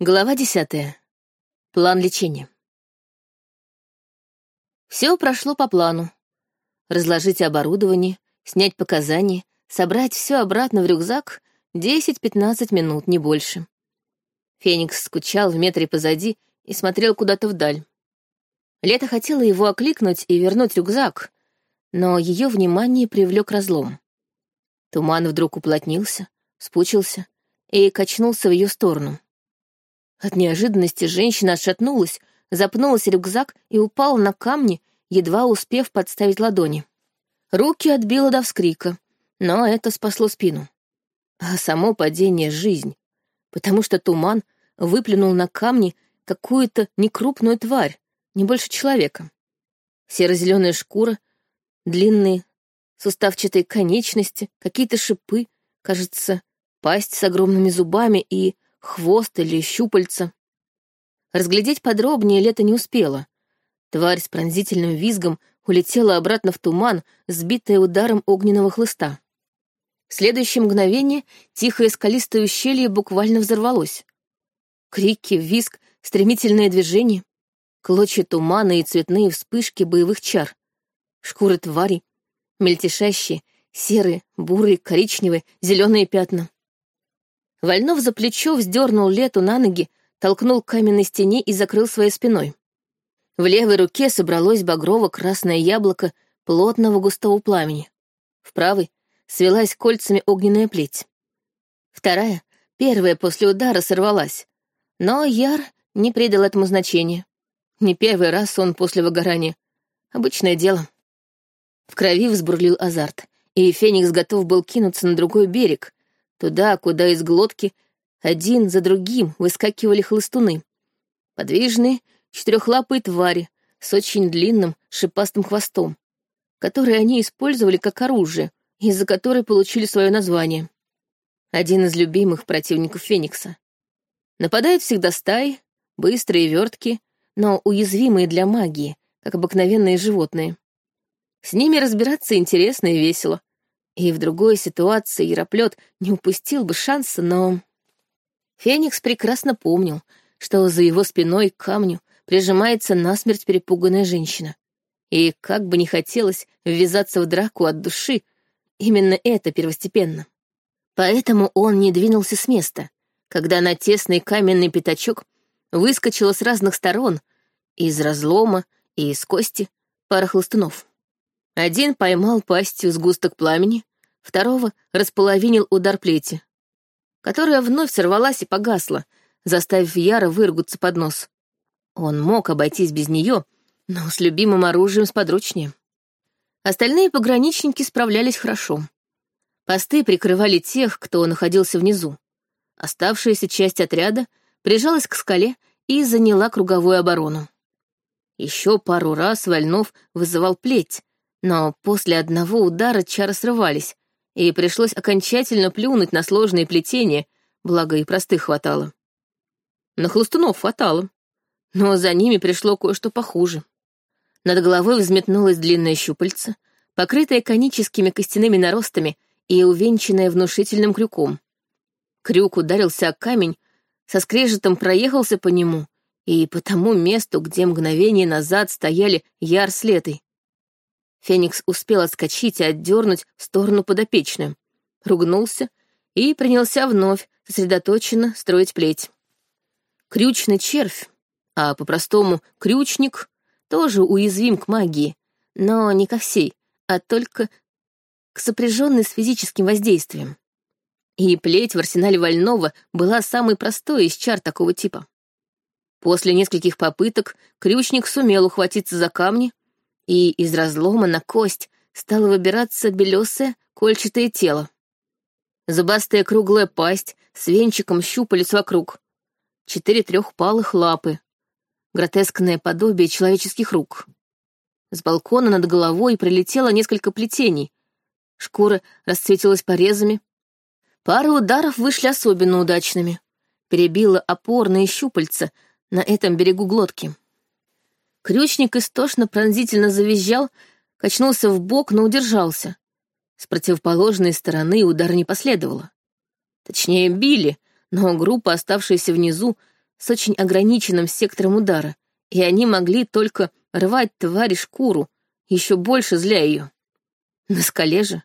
Глава десятая. План лечения. Все прошло по плану. Разложить оборудование, снять показания, собрать все обратно в рюкзак — 10-15 минут, не больше. Феникс скучал в метре позади и смотрел куда-то вдаль. Лето хотела его окликнуть и вернуть рюкзак, но ее внимание привлек разлом. Туман вдруг уплотнился, спучился и качнулся в ее сторону. От неожиданности женщина отшатнулась, запнулась рюкзак и упала на камни, едва успев подставить ладони. Руки отбила до вскрика, но это спасло спину. А само падение — жизнь, потому что туман выплюнул на камни какую-то некрупную тварь, не больше человека. Серо-зеленая шкура, длинные суставчатые конечности, какие-то шипы, кажется, пасть с огромными зубами и хвост или щупальца. Разглядеть подробнее Лето не успела. Тварь с пронзительным визгом улетела обратно в туман, сбитая ударом огненного хлыста. В следующее мгновение тихое скалистое ущелье буквально взорвалось. Крики, визг, стремительное движение, клочья тумана и цветные вспышки боевых чар, шкуры твари, мельтешащие, серые, бурые, коричневые, зеленые пятна. Вольнов за плечо вздернул Лету на ноги, толкнул к каменной стене и закрыл своей спиной. В левой руке собралось багрово-красное яблоко плотного густого пламени. В правой свелась кольцами огненная плеть. Вторая, первая после удара, сорвалась. Но Яр не придал этому значения. Не первый раз он после выгорания. Обычное дело. В крови взбурлил азарт, и Феникс готов был кинуться на другой берег, Туда, куда из глотки один за другим выскакивали хлыстуны. Подвижные, четырехлапые твари с очень длинным шипастым хвостом, который они использовали как оружие, из-за которой получили свое название. Один из любимых противников Феникса. Нападают всегда стаи, быстрые и верткие, но уязвимые для магии, как обыкновенные животные. С ними разбираться интересно и весело. И в другой ситуации Яроплет не упустил бы шанса, но... Феникс прекрасно помнил, что за его спиной к камню прижимается насмерть перепуганная женщина. И как бы не хотелось ввязаться в драку от души, именно это первостепенно. Поэтому он не двинулся с места, когда на тесный каменный пятачок выскочила с разных сторон, из разлома и из кости, пара хлыстунов. Один поймал пастью сгусток пламени, второго располовинил удар плети, которая вновь сорвалась и погасла, заставив Яра выругаться под нос. Он мог обойтись без нее, но с любимым оружием сподручнее. Остальные пограничники справлялись хорошо. Посты прикрывали тех, кто находился внизу. Оставшаяся часть отряда прижалась к скале и заняла круговую оборону. Еще пару раз Вольнов вызывал плеть, но после одного удара чары срывались, и пришлось окончательно плюнуть на сложные плетения, благо и простых хватало. На хлыстунов хватало, но за ними пришло кое-что похуже. Над головой взметнулось длинное щупальце, покрытое коническими костяными наростами и увенчанное внушительным крюком. Крюк ударился о камень, со скрежетом проехался по нему и по тому месту, где мгновение назад стояли яр с летой. Феникс успел отскочить и отдернуть в сторону подопечную, ругнулся и принялся вновь сосредоточенно строить плеть. Крючный червь, а по-простому крючник, тоже уязвим к магии, но не ко всей, а только к сопряженной с физическим воздействием. И плеть в арсенале Вольного была самой простой из чар такого типа. После нескольких попыток крючник сумел ухватиться за камни, и из разлома на кость стало выбираться белесое кольчатое тело. Зубастая круглая пасть с венчиком щупалец вокруг. Четыре трехпалых лапы. Гротескное подобие человеческих рук. С балкона над головой прилетело несколько плетений. Шкура расцветилась порезами. Пары ударов вышли особенно удачными. Перебила опорные щупальца на этом берегу глотки. Крючник истошно пронзительно завизжал, качнулся в бок, но удержался. С противоположной стороны удар не последовало. Точнее, били, но группа, оставшаяся внизу, с очень ограниченным сектором удара, и они могли только рвать твари шкуру, еще больше зля ее. На скале же.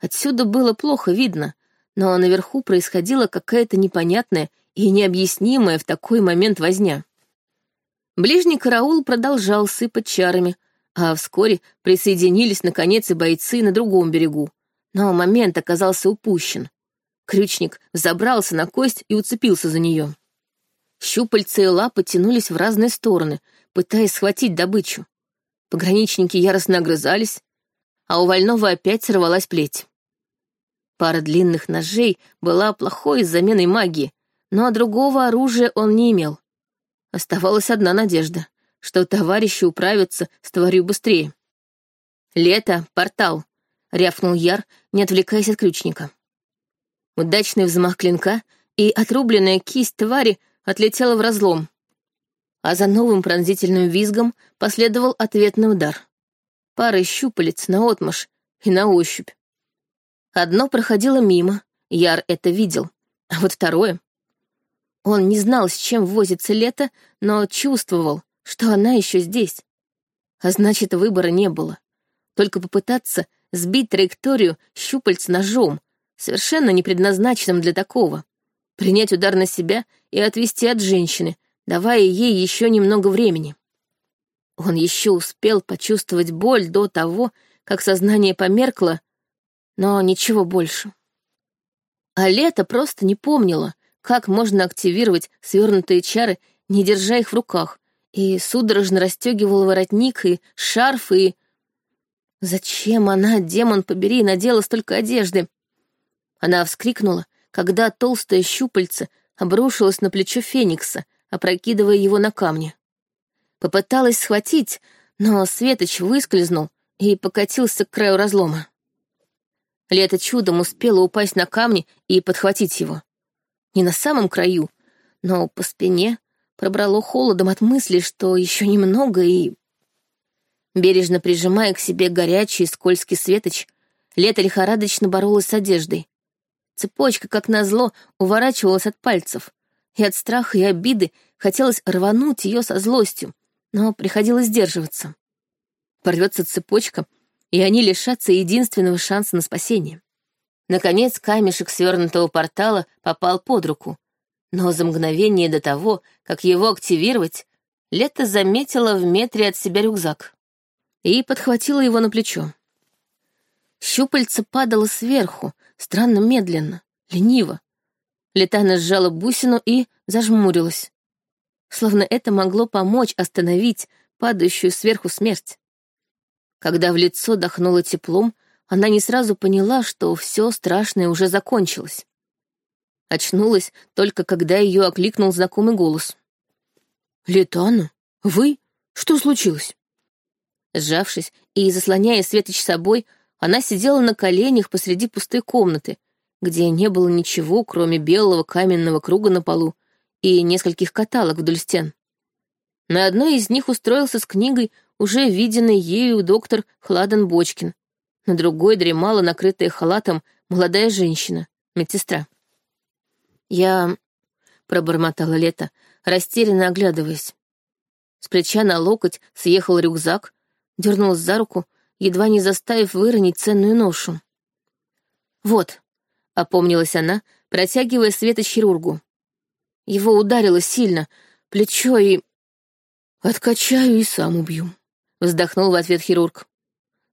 Отсюда было плохо видно, но наверху происходила какая-то непонятная и необъяснимая в такой момент возня. Ближний караул продолжал сыпать чарами, а вскоре присоединились, наконец, и бойцы на другом берегу. Но момент оказался упущен. Крючник забрался на кость и уцепился за нее. Щупальца и лапы тянулись в разные стороны, пытаясь схватить добычу. Пограничники яростно огрызались, а у Вольного опять сорвалась плеть. Пара длинных ножей была плохой заменой магии, но другого оружия он не имел. Оставалась одна надежда, что товарищи управятся с тварью быстрее. «Лето, портал!» — рявкнул Яр, не отвлекаясь от ключника. Удачный взмах клинка, и отрубленная кисть твари отлетела в разлом. А за новым пронзительным визгом последовал ответный удар. Пара щупалец наотмашь и на ощупь. Одно проходило мимо, Яр это видел, а вот второе... Он не знал, с чем возится лето, но чувствовал, что она еще здесь. А значит, выбора не было. Только попытаться сбить траекторию щупальц ножом, совершенно не предназначенным для такого. Принять удар на себя и отвести от женщины, давая ей еще немного времени. Он еще успел почувствовать боль до того, как сознание померкло, но ничего больше. А лето просто не помнила, как можно активировать свернутые чары, не держа их в руках, и судорожно расстегивала воротник и шарф, и... Зачем она, демон побери, надела столько одежды? Она вскрикнула, когда толстое щупальце обрушилось на плечо Феникса, опрокидывая его на камни. Попыталась схватить, но Светоч выскользнул и покатился к краю разлома. Лето чудом успела упасть на камни и подхватить его. Не на самом краю, но по спине пробрало холодом от мысли, что еще немного и... Бережно прижимая к себе горячий скользкий светоч, Лето лихорадочно боролась с одеждой. Цепочка, как назло, уворачивалась от пальцев, и от страха и обиды хотелось рвануть ее со злостью, но приходилось сдерживаться. Порвется цепочка, и они лишатся единственного шанса на спасение. Наконец камешек свернутого портала попал под руку, но за мгновение до того, как его активировать, Лето заметила в метре от себя рюкзак и подхватила его на плечо. Щупальце падало сверху, странно медленно, лениво. Летана сжала бусину и зажмурилась. Словно это могло помочь остановить падающую сверху смерть. Когда в лицо дохнуло теплом, она не сразу поняла, что все страшное уже закончилось. Очнулась только когда ее окликнул знакомый голос. «Летана, вы? Что случилось?» Сжавшись и заслоняя Светоч собой, она сидела на коленях посреди пустой комнаты, где не было ничего, кроме белого каменного круга на полу и нескольких каталог вдоль стен. На одной из них устроился с книгой уже виденный ею доктор Хладен Бочкин, на другой дремала, накрытая халатом, молодая женщина, медсестра. «Я...» — пробормотала Лето, растерянно оглядываясь. С плеча на локоть съехал рюкзак, дернулась за руку, едва не заставив выронить ценную ношу. «Вот», — опомнилась она, протягивая света хирургу. Его ударило сильно, плечо и... «Откачаю и сам убью», — вздохнул в ответ хирург.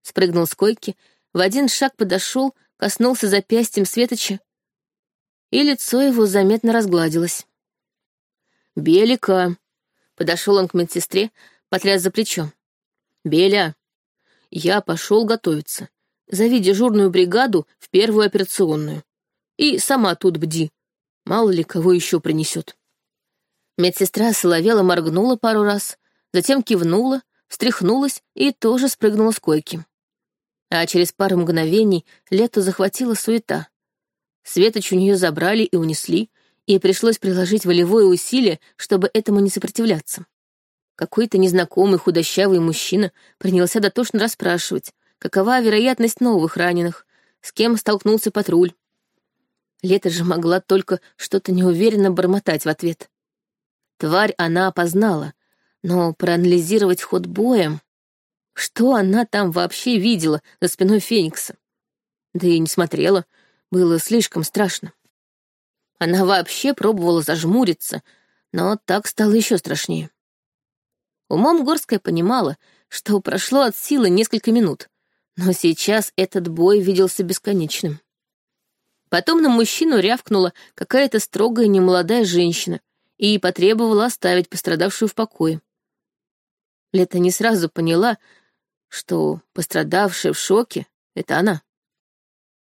Спрыгнул с койки, в один шаг подошел, коснулся запястьем Светоча и лицо его заметно разгладилось. «Белика!» — подошел он к медсестре, потряс за плечо. «Беля, я пошел готовиться. Зови дежурную бригаду в первую операционную. И сама тут бди. Мало ли кого еще принесет». Медсестра соловела моргнула пару раз, затем кивнула, встряхнулась и тоже спрыгнула с койки. А через пару мгновений лету захватила суета. Светоч у нее забрали и унесли, и пришлось приложить волевое усилие, чтобы этому не сопротивляться. Какой-то незнакомый худощавый мужчина принялся дотошно расспрашивать, какова вероятность новых раненых, с кем столкнулся патруль. Лето же могла только что-то неуверенно бормотать в ответ. Тварь она опознала, но проанализировать ход боя... Что она там вообще видела за спиной Феникса? Да и не смотрела, было слишком страшно. Она вообще пробовала зажмуриться, но так стало еще страшнее. Умом Горская понимала, что прошло от силы несколько минут, но сейчас этот бой виделся бесконечным. Потом на мужчину рявкнула какая-то строгая немолодая женщина и потребовала оставить пострадавшую в покое. Лето не сразу поняла, что пострадавшая в шоке — это она.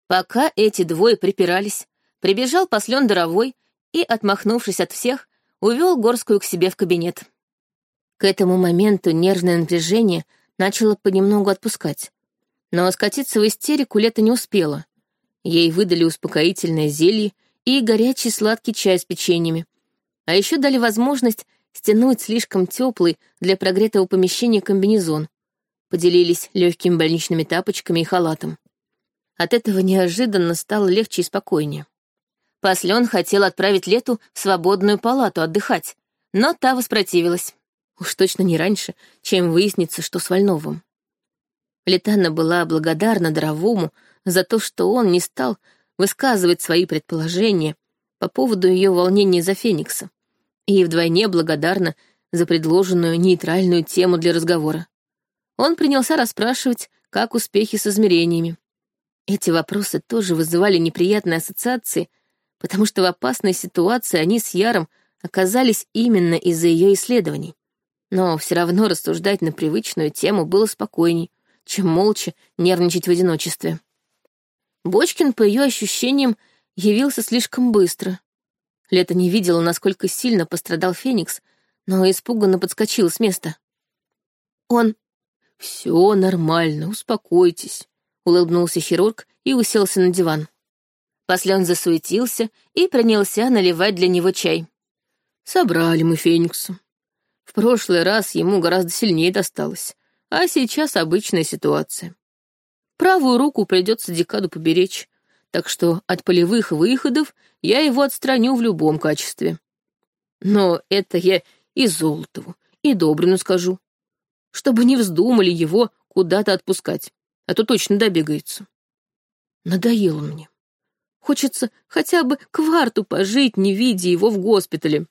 Пока эти двое припирались, прибежал послен Доровой и, отмахнувшись от всех, увел Горскую к себе в кабинет. К этому моменту нервное напряжение начало понемногу отпускать. Но скатиться в истерику Лето не успела. Ей выдали успокоительное зелье и горячий сладкий чай с печеньями. А еще дали возможность стянуть слишком теплый для прогретого помещения комбинезон. Поделились легкими больничными тапочками и халатом. От этого неожиданно стало легче и спокойнее. Послен хотел отправить Лету в свободную палату отдыхать, но та воспротивилась. Уж точно не раньше, чем выяснится, что с Вольновым. Летана была благодарна Доровому за то, что он не стал высказывать свои предположения по поводу ее волнения за Феникса, и вдвойне благодарна за предложенную нейтральную тему для разговора. Он принялся расспрашивать, как успехи с измерениями. Эти вопросы тоже вызывали неприятные ассоциации, потому что в опасной ситуации они с Яром оказались именно из-за ее исследований. Но все равно рассуждать на привычную тему было спокойней, чем молча нервничать в одиночестве. Бочкин, по ее ощущениям, явился слишком быстро. Лето не видела, насколько сильно пострадал Феникс, но испуганно подскочил с места. Он... «Все нормально, успокойтесь», — улыбнулся хирург и уселся на диван. После он засуетился и принялся наливать для него чай. «Собрали мы Феникса. В прошлый раз ему гораздо сильнее досталось, а сейчас обычная ситуация. Правую руку придется декаду поберечь, так что от полевых выходов я его отстраню в любом качестве. Но это я и Золотову, и Добрину скажу, чтобы не вздумали его куда-то отпускать, а то точно добегается. Надоел он мне. Хочется хотя бы кварту пожить, не видя его в госпитале.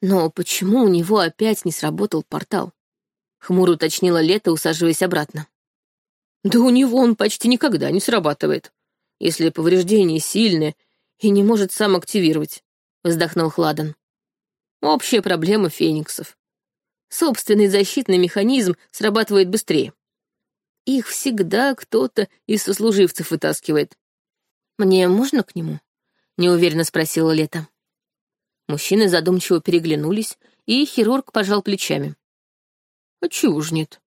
Но почему у него опять не сработал портал? Хмуро уточнила Лето, усаживаясь обратно. Да у него он почти никогда не срабатывает, если повреждение сильное и не может сам активировать, вздохнул Хладан. Общая проблема фениксов. Собственный защитный механизм срабатывает быстрее. Их всегда кто-то из сослуживцев вытаскивает. «Мне можно к нему?» — неуверенно спросила Лето. Мужчины задумчиво переглянулись, и хирург пожал плечами. А чего ж нет?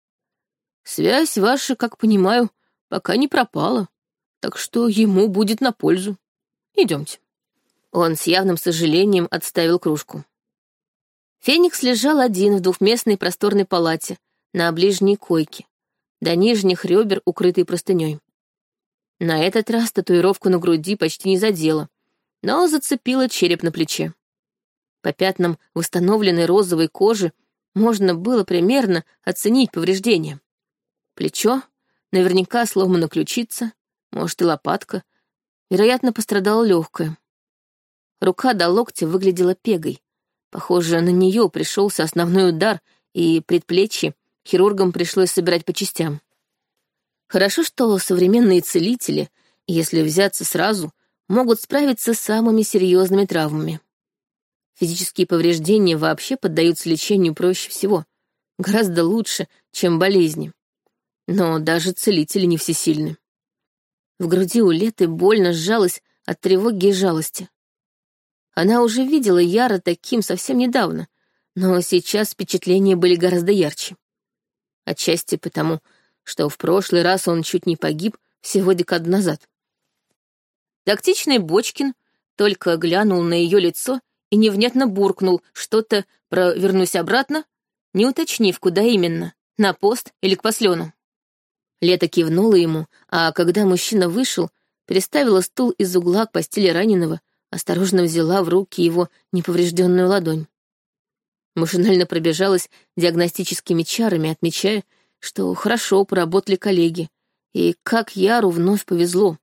Связь ваша, как понимаю, пока не пропала, так что ему будет на пользу. Идемте. Он с явным сожалением отставил кружку. Феникс лежал один в двухместной просторной палате, на ближней койке, до нижних ребер, укрытой простыней. На этот раз татуировку на груди почти не задела, но зацепила череп на плече. По пятнам восстановленной розовой кожи можно было примерно оценить повреждения. Плечо, наверняка сломана ключица, может и лопатка, вероятно, пострадала легкая. Рука до локтя выглядела пегой. Похоже, на нее пришелся основной удар, и предплечье хирургам пришлось собирать по частям. Хорошо, что современные целители, если взяться сразу, могут справиться с самыми серьезными травмами. Физические повреждения вообще поддаются лечению проще всего, гораздо лучше, чем болезни. Но даже целители не всесильны. В груди у Леты больно сжалась от тревоги и жалости. Она уже видела Яра таким совсем недавно, но сейчас впечатления были гораздо ярче. Отчасти потому, что в прошлый раз он чуть не погиб всего декаду назад. Тактичный Бочкин только глянул на ее лицо и невнятно буркнул что-то про «вернусь обратно», не уточнив, куда именно, на пост или к послену. Лето кивнула ему, а когда мужчина вышел, переставила стул из угла к постели раненого, осторожно взяла в руки его неповрежденную ладонь. Машинально пробежалась диагностическими чарами, отмечая, что хорошо поработали коллеги, и как Яру вновь повезло.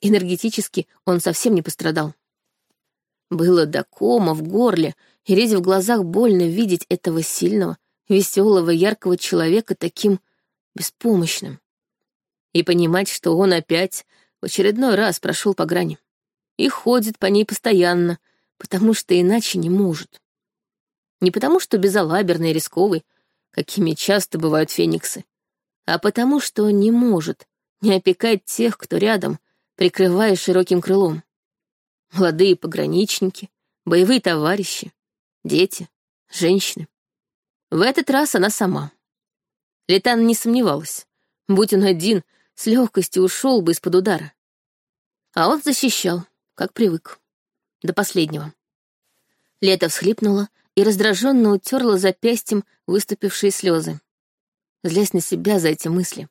Энергетически он совсем не пострадал. Было до кома в горле, и резь в глазах больно видеть этого сильного, веселого, яркого человека таким беспомощным. И понимать, что он опять в очередной раз прошел по грани. И ходит по ней постоянно, потому что иначе не может. Не потому, что безалаберный и рисковый, какими часто бывают фениксы, а потому, что не может не опекать тех, кто рядом, прикрывая широким крылом. Молодые пограничники, боевые товарищи, дети, женщины. В этот раз она сама. Летан не сомневалась. Будь он один, с легкостью ушел бы из-под удара. А он защищал, как привык. До последнего. Лето всхлипнула и раздраженно утерла запястьем выступившие слезы, злясь на себя за эти мысли.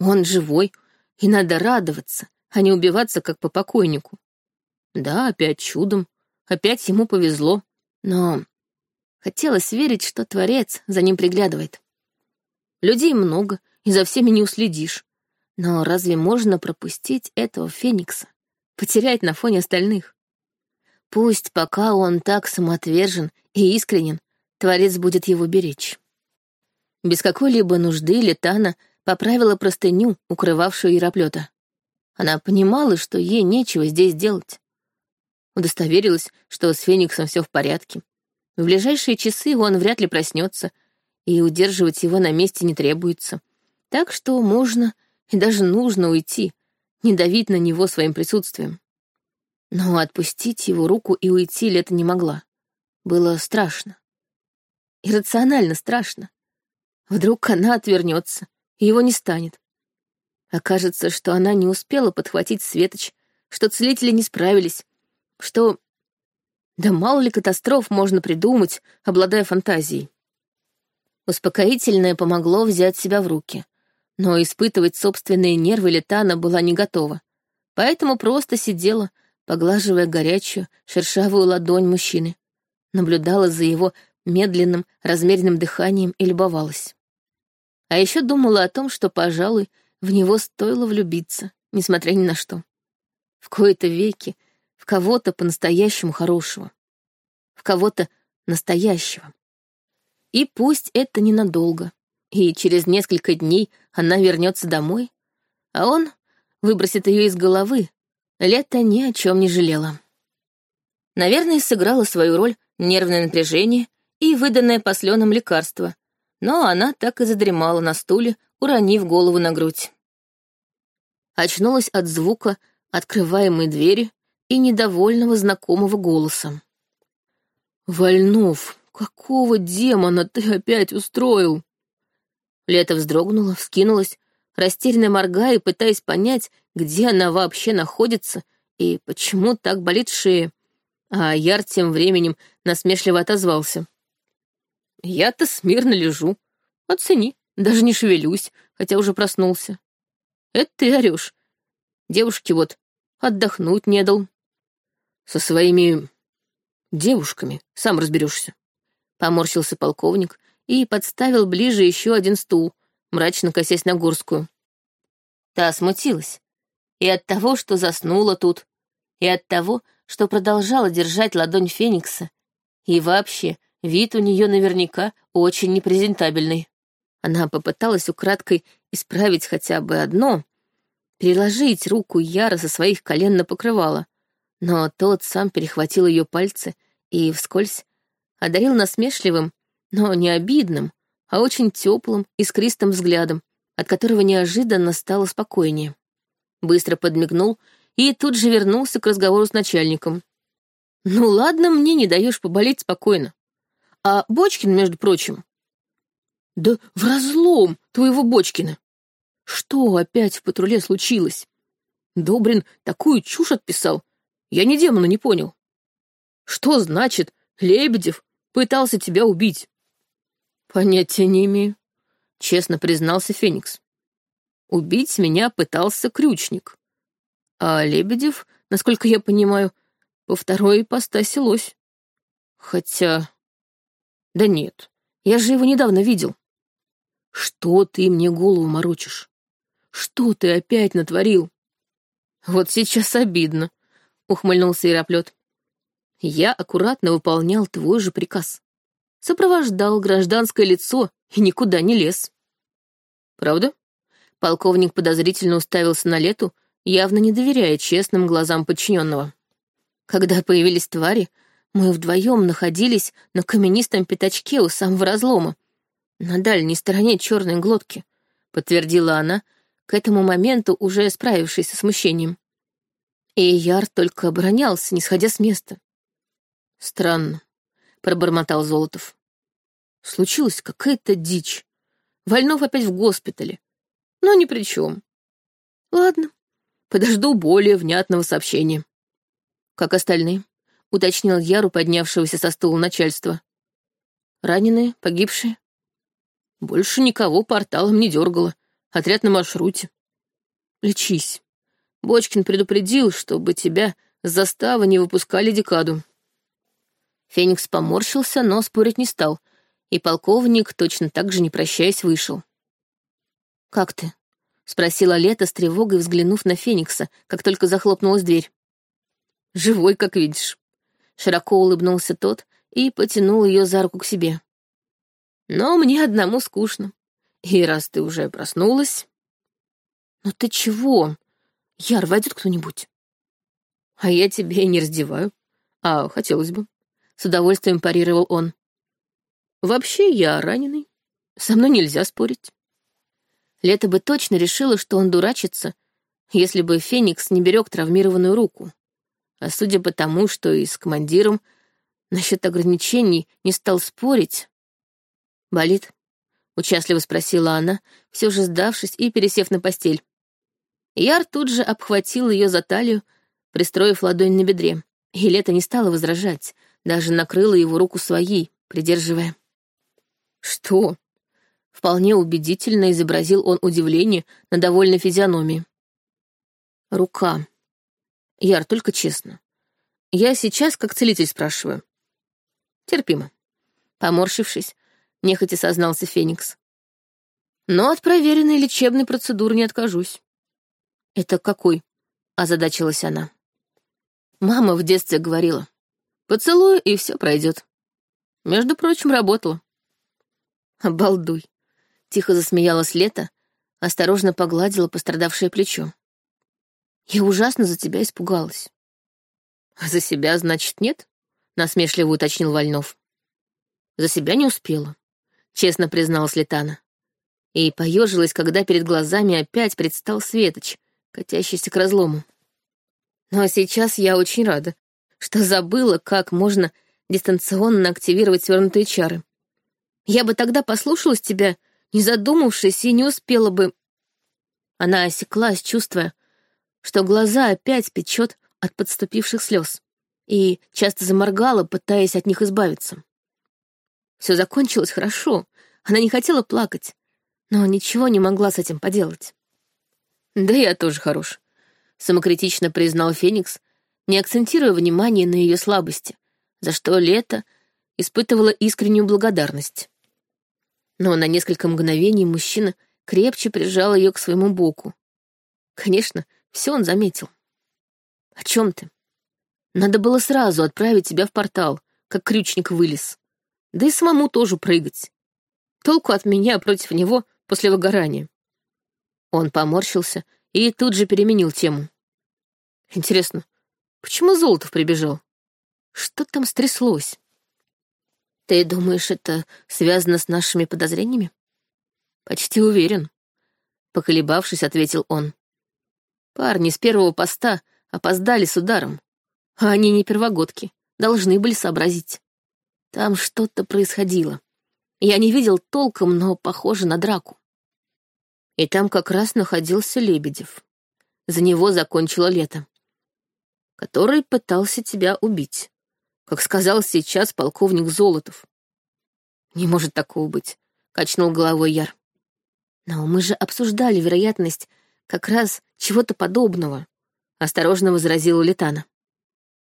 Он живой, и надо радоваться, а не убиваться, как по покойнику. Да, опять чудом, опять ему повезло, но хотелось верить, что Творец за ним приглядывает. Людей много, и за всеми не уследишь. Но разве можно пропустить этого Феникса? Потерять на фоне остальных? Пусть пока он так самоотвержен и искренен, Творец будет его беречь. Без какой-либо нужды Летана поправила простыню, укрывавшую Яроплета. Она понимала, что ей нечего здесь делать удостоверилась, что с Фениксом все в порядке. В ближайшие часы он вряд ли проснется, и удерживать его на месте не требуется. Так что можно и даже нужно уйти, не давить на него своим присутствием. Но отпустить его руку и уйти Лето не могла. Было страшно. Иррационально страшно. Вдруг она отвернется, и его не станет. Окажется, что она не успела подхватить Светоч, что целители не справились, что... Да мало ли катастроф можно придумать, обладая фантазией. Успокоительное помогло взять себя в руки, но испытывать собственные нервы Летана была не готова, поэтому просто сидела, поглаживая горячую, шершавую ладонь мужчины, наблюдала за его медленным, размеренным дыханием и любовалась. А еще думала о том, что, пожалуй, в него стоило влюбиться, несмотря ни на что. В кои-то веки в кого-то по-настоящему хорошего, в кого-то настоящего. И пусть это ненадолго, и через несколько дней она вернется домой, а он выбросит ее из головы, лето ни о чем не жалела. Наверное, сыграла свою роль нервное напряжение и выданное посленом лекарство, но она так и задремала на стуле, уронив голову на грудь. Очнулась от звука открываемой двери и недовольного знакомого голоса. «Вольнов, какого демона ты опять устроил?» Лето вздрогнула, вскинулась, растерянно моргая, пытаясь понять, где она вообще находится и почему так болит шея. А Яр тем временем насмешливо отозвался. «Я-то смирно лежу. Оцени, даже не шевелюсь, хотя уже проснулся. Это ты орешь. Девушке вот отдохнуть не дал, со своими девушками, сам разберешься. Поморщился полковник и подставил ближе еще один стул, мрачно косясь на Горскую. Та смутилась. И от того, что заснула тут, и от того, что продолжала держать ладонь Феникса, и вообще вид у нее наверняка очень непрезентабельный. Она попыталась украдкой исправить хотя бы одно, переложить руку Яра со своих колен на покрывало, но тот сам перехватил ее пальцы и вскользь одарил насмешливым, но не обидным, а очень теплым, искристым взглядом, от которого неожиданно стало спокойнее. Быстро подмигнул и тут же вернулся к разговору с начальником. «Ну ладно, мне не даешь поболеть спокойно. А Бочкин, между прочим...» «Да в разлом твоего Бочкина! Что опять в патруле случилось? Добрин такую чушь отписал, я ни демона не понял. Что значит, Лебедев пытался тебя убить? Понятия не имею, честно признался Феникс. Убить меня пытался крючник. А Лебедев, насколько я понимаю, по второй ипостаси лось. Хотя... Да нет, я же его недавно видел. Что ты мне голову морочишь? Что ты опять натворил? Вот сейчас обидно, ухмыльнулся Яроплет. Я аккуратно выполнял твой же приказ. Сопровождал гражданское лицо и никуда не лез. Правда? Полковник подозрительно уставился на лету, явно не доверяя честным глазам подчиненного. Когда появились твари, мы вдвоем находились на каменистом пятачке у самого разлома, на дальней стороне черной глотки, подтвердила она, к этому моменту уже справившись со смущением. И Яр только оборонялся, не сходя с места. Странно, пробормотал Золотов. Случилась какая-то дичь. Вольнов опять в госпитале. Но ни при чем. Ладно, подожду более внятного сообщения. Как остальные? Уточнил Яру, поднявшегося со стула начальства. Раненые, погибшие? Больше никого порталом не дергало. Отряд на маршруте. Лечись. Бочкин предупредил, чтобы тебя с заставы не выпускали декаду. Феникс поморщился, но спорить не стал, и полковник, точно так же не прощаясь, вышел. «Как ты?» — спросила Лето с тревогой, взглянув на Феникса, как только захлопнулась дверь. «Живой, как видишь». Широко улыбнулся тот и потянул ее за руку к себе. «Но мне одному скучно. И раз ты уже проснулась...» «Ну ты чего? Яр, войдет кто-нибудь?» «А я тебе не раздеваю. А хотелось бы». С удовольствием парировал он. «Вообще я раненый. Со мной нельзя спорить». Лето бы точно решила, что он дурачится, если бы Феникс не берег травмированную руку. А судя по тому, что и с командиром насчет ограничений не стал спорить... «Болит?» — участливо спросила она, все же сдавшись и пересев на постель. Яр тут же обхватил ее за талию, пристроив ладонь на бедре, и Лето не стала возражать, даже накрыла его руку своей, придерживая. «Что?» — вполне убедительно изобразил он удивление на довольной физиономии. «Рука», Яр, только честно. Я сейчас как целитель спрашиваю. Терпимо. Поморщившись, нехотя сознался Феникс. Но от проверенной лечебной процедуры не откажусь. Это какой? Озадачилась она. Мама в детстве говорила. Поцелую, и все пройдет. Между прочим, работала. Обалдуй. Тихо засмеялась Лето, осторожно погладила пострадавшее плечо. Я ужасно за тебя испугалась. А за себя, значит, нет? Насмешливо уточнил Вольнов. За себя не успела, честно призналась Летана. И поежилась, когда перед глазами опять предстал Светоч, катящийся к разлому. Но сейчас я очень рада, что забыла, как можно дистанционно активировать свернутые чары. Я бы тогда послушалась тебя, не задумавшись, и не успела бы... Она осеклась, чувствуя, что глаза опять печет от подступивших слез, и часто заморгала, пытаясь от них избавиться. Все закончилось хорошо, она не хотела плакать, но ничего не могла с этим поделать. «Да я тоже хорош», — самокритично признал Феникс, не акцентируя внимание на ее слабости, за что Лето испытывала искреннюю благодарность. Но на несколько мгновений мужчина крепче прижал ее к своему боку. Конечно, все он заметил. О чем ты? Надо было сразу отправить тебя в портал, как крючник вылез. Да и самому тоже прыгать. Толку от меня против него после выгорания. Он поморщился и тут же переменил тему. Интересно, почему Золотов прибежал? Что там стряслось? Ты думаешь, это связано с нашими подозрениями? Почти уверен. Поколебавшись, ответил он. Парни с первого поста опоздали с ударом. А они не первогодки, должны были сообразить. Там что-то происходило. Я не видел толком, но похоже на драку. И там как раз находился Лебедев. За него закончило лето. Который пытался тебя убить. Как сказал сейчас полковник Золотов. Не может такого быть, качнул головой Яр. Но мы же обсуждали вероятность как раз чего-то подобного, осторожно возразила Летана.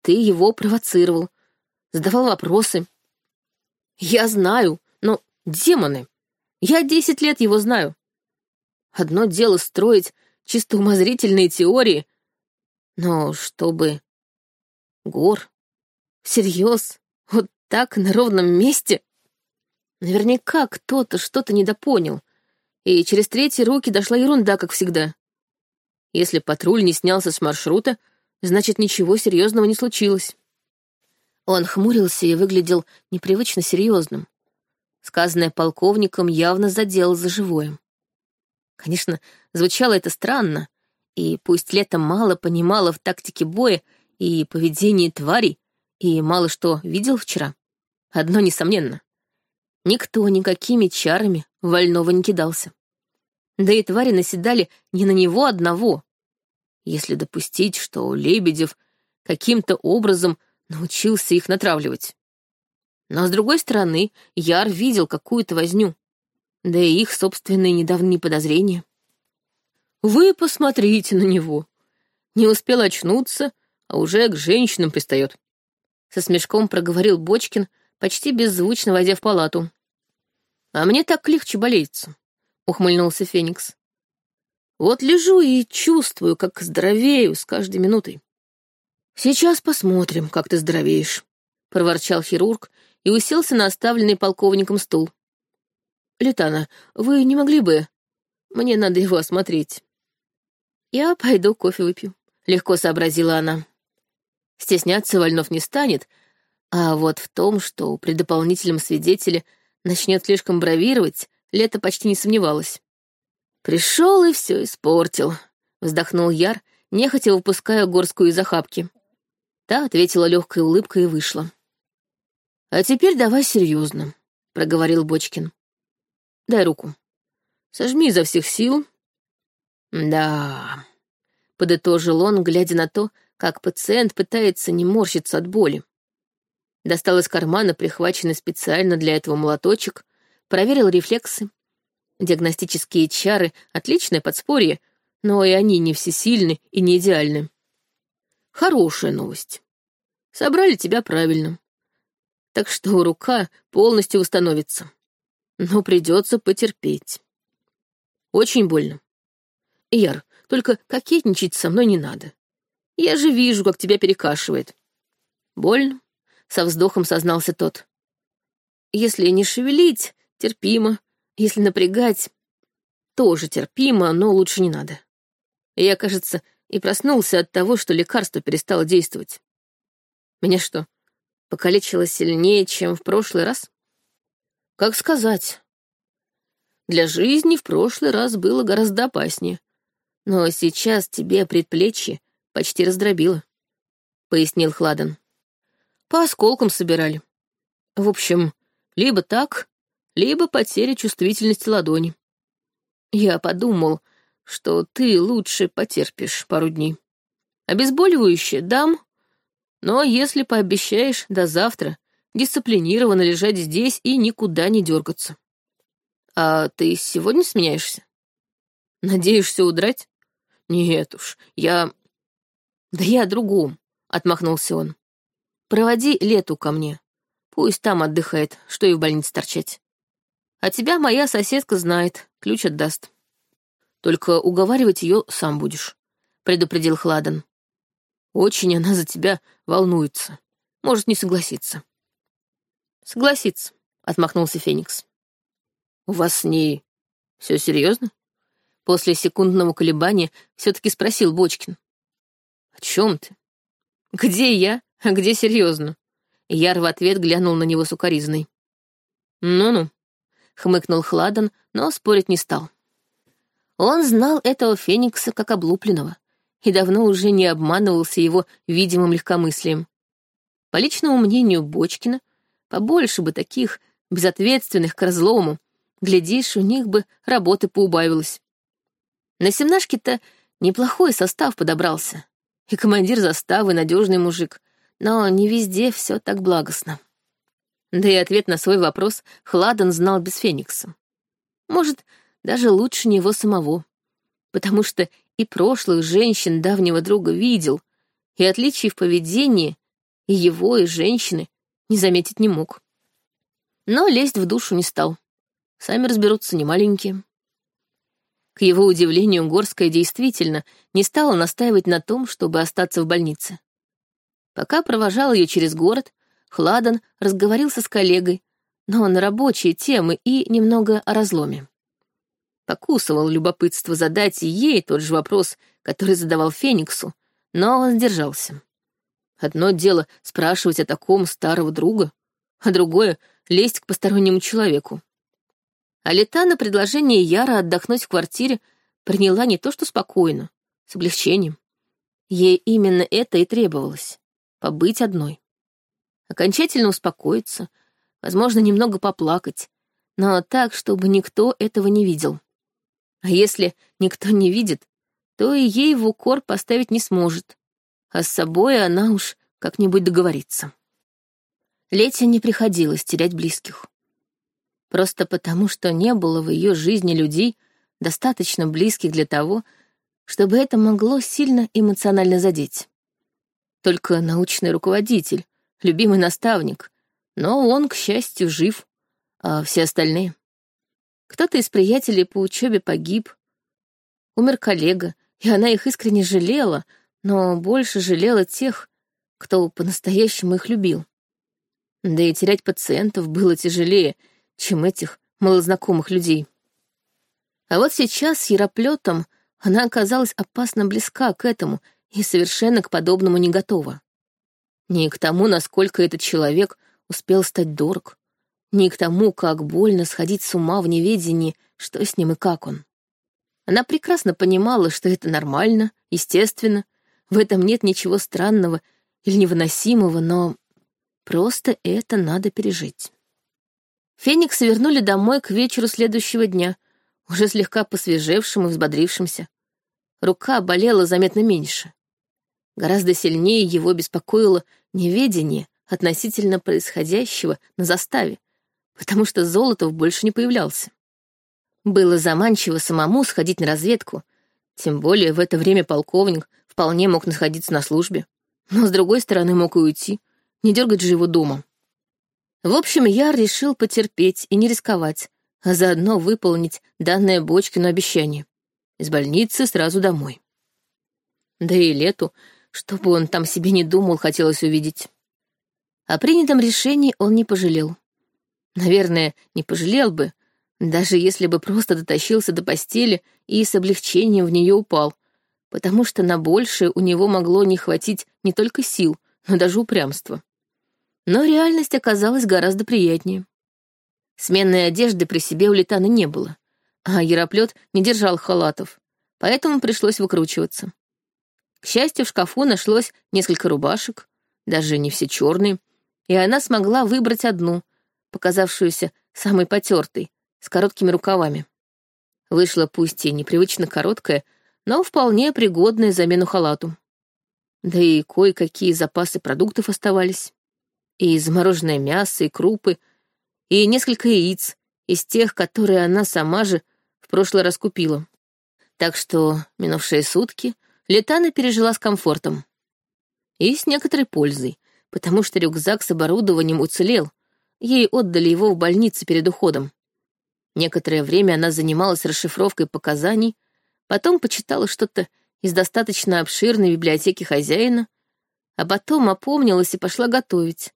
Ты его провоцировал, задавал вопросы. Я знаю, но демоны. Я десять лет его знаю. Одно дело строить чисто умозрительные теории, но чтобы... Гор? Всерьез? Вот так, на ровном месте? Наверняка кто-то что-то недопонял, и через третьи руки дошла ерунда, как всегда. Если патруль не снялся с маршрута, значит, ничего серьезного не случилось. Он хмурился и выглядел непривычно серьезным. Сказанное полковником явно задело за живое. Конечно, звучало это странно, и пусть летом мало понимала в тактике боя и поведении тварей, и мало что видел вчера, одно несомненно. Никто никакими чарами вольного не кидался. Да и твари наседали не на него одного. Если допустить, что Лебедев каким-то образом научился их натравливать. Но, с другой стороны, Яр видел какую-то возню. Да и их собственные недавние подозрения. Вы посмотрите на него. Не успел очнуться, а уже к женщинам пристает. Со смешком проговорил Бочкин, почти беззвучно войдя в палату. А мне так легче болеется, ухмыльнулся Феникс. Вот лежу и чувствую, как здоровею с каждой минутой. Сейчас посмотрим, как ты здоровеешь, проворчал хирург и уселся на оставленный полковником стул. Летана, вы не могли бы... Мне надо его осмотреть. Я пойду кофе выпью, легко сообразила она. Стесняться Вольнов не станет, а вот в том, что при дополнительном свидетеле начнет слишком бравировать, Лето почти не сомневалась. «Пришел и все испортил», — вздохнул Яр, нехотя выпуская горскую из охапки. Та ответила легкой улыбкой и вышла. «А теперь давай серьезно», — проговорил Бочкин. «Дай руку. Сожми изо всех сил». «Да», — подытожил он, глядя на то, как пациент пытается не морщиться от боли. Достал из кармана прихваченный специально для этого молоточек, проверил рефлексы. Диагностические чары — отличное подспорье, но и они не всесильны и не идеальны. Хорошая новость. Собрали тебя правильно. Так что рука полностью восстановится. Но придется потерпеть. Очень больно. Яр, только кокетничать со мной не надо. Я же вижу, как тебя перекашивает. Больно? Со вздохом сознался тот. Если не шевелить, терпимо. Если напрягать, тоже терпимо, но лучше не надо. Я, кажется, и проснулся от того, что лекарство перестало действовать. Меня что, покалечило сильнее, чем в прошлый раз? Как сказать? Для жизни в прошлый раз было гораздо опаснее. Но сейчас тебе предплечье почти раздробило, — пояснил Хладен. По осколкам собирали. В общем, либо так, либо потеря чувствительности ладони. Я подумал, что ты лучше потерпишь пару дней. Обезболивающее дам, но если пообещаешь до завтра дисциплинированно лежать здесь и никуда не дергаться. А ты сегодня сменяешься? Надеешься удрать? Нет уж, я «Да я о другом», — отмахнулся он. «Проводи лету ко мне. Пусть там отдыхает, что и в больнице торчать. А тебя моя соседка знает, ключ отдаст. Только уговаривать ее сам будешь», — предупредил Хладан. «Очень она за тебя волнуется. Может не согласиться». «Согласится», — отмахнулся Феникс. «У вас с ней все серьезно?» После секундного колебания все-таки спросил Бочкин. «О чем ты?» «Где я? А где серьезно?» Яр в ответ глянул на него сукоризной. «Ну-ну», — хмыкнул Хладан, но спорить не стал. Он знал этого Феникса как облупленного и давно уже не обманывался его видимым легкомыслием. По личному мнению Бочкина, побольше бы таких безответственных к разлому, глядишь, у них бы работы поубавилось. На семнашке-то неплохой состав подобрался и командир заставы надежный мужик, но не везде все так благостно. Да и ответ на свой вопрос Хладен знал без Феникса. Может, даже лучше него самого, потому что и прошлых женщин давнего друга видел, и отличий в поведении и его, и женщины не заметить не мог. Но лезть в душу не стал. Сами разберутся, не маленькие. К его удивлению, Горская действительно не стала настаивать на том, чтобы остаться в больнице. Пока провожал ее через город, Хладан разговорился с коллегой, но на рабочие темы и немного о разломе. Покусывал любопытство задать ей тот же вопрос, который задавал Фениксу, но он сдержался. Одно дело спрашивать о таком старого друга, а другое — лезть к постороннему человеку. А лета на предложение Яра отдохнуть в квартире приняла не то что спокойно, с облегчением. Ей именно это и требовалось — побыть одной. Окончательно успокоиться, возможно, немного поплакать, но так, чтобы никто этого не видел. А если никто не видит, то и ей в укор поставить не сможет, а с собой она уж как-нибудь договорится. Лете не приходилось терять близких. Просто потому, что не было в ее жизни людей, достаточно близких для того, чтобы это могло сильно эмоционально задеть. Только научный руководитель, любимый наставник, но он, к счастью, жив, а все остальные... Кто-то из приятелей по учебе погиб, умер коллега, и она их искренне жалела, но больше жалела тех, кто по-настоящему их любил. Да и терять пациентов было тяжелее, чем этих малознакомых людей. А вот сейчас с Яроплетом она оказалась опасно близка к этому и совершенно к подобному не готова. Ни к тому, насколько этот человек успел стать дорог, ни к тому, как больно сходить с ума в неведении, что с ним и как он. Она прекрасно понимала, что это нормально, естественно, в этом нет ничего странного или невыносимого, но просто это надо пережить. Феникс вернули домой к вечеру следующего дня, уже слегка посвежевшим и взбодрившимся. Рука болела заметно меньше. Гораздо сильнее его беспокоило неведение относительно происходящего на заставе, потому что Золотов больше не появлялся. Было заманчиво самому сходить на разведку, тем более в это время полковник вполне мог находиться на службе, но, с другой стороны, мог и уйти, не дергать же его дома. В общем, я решил потерпеть и не рисковать, а заодно выполнить данное Бочкину обещание. Из больницы сразу домой. Да и лету, чтобы он там себе не думал, хотелось увидеть. О принятом решении он не пожалел. Наверное, не пожалел бы, даже если бы просто дотащился до постели и с облегчением в нее упал, потому что на большее у него могло не хватить не только сил, но даже упрямства. Но реальность оказалась гораздо приятнее. Сменной одежды при себе у Литана не было, а Яроплет не держал халатов, поэтому пришлось выкручиваться. К счастью, в шкафу нашлось несколько рубашек, даже не все черные, и она смогла выбрать одну, показавшуюся самой потертой, с короткими рукавами. Вышла пусть и непривычно короткая, но вполне пригодная замену халату. Да и кое-какие запасы продуктов оставались. И замороженное мясо, и крупы, и несколько яиц, из тех, которые она сама же в прошлый раз купила. Так что минувшие сутки Летана пережила с комфортом. И с некоторой пользой, потому что рюкзак с оборудованием уцелел, ей отдали его в больнице перед уходом. Некоторое время она занималась расшифровкой показаний, потом почитала что-то из достаточно обширной библиотеки хозяина, а потом опомнилась и пошла готовить.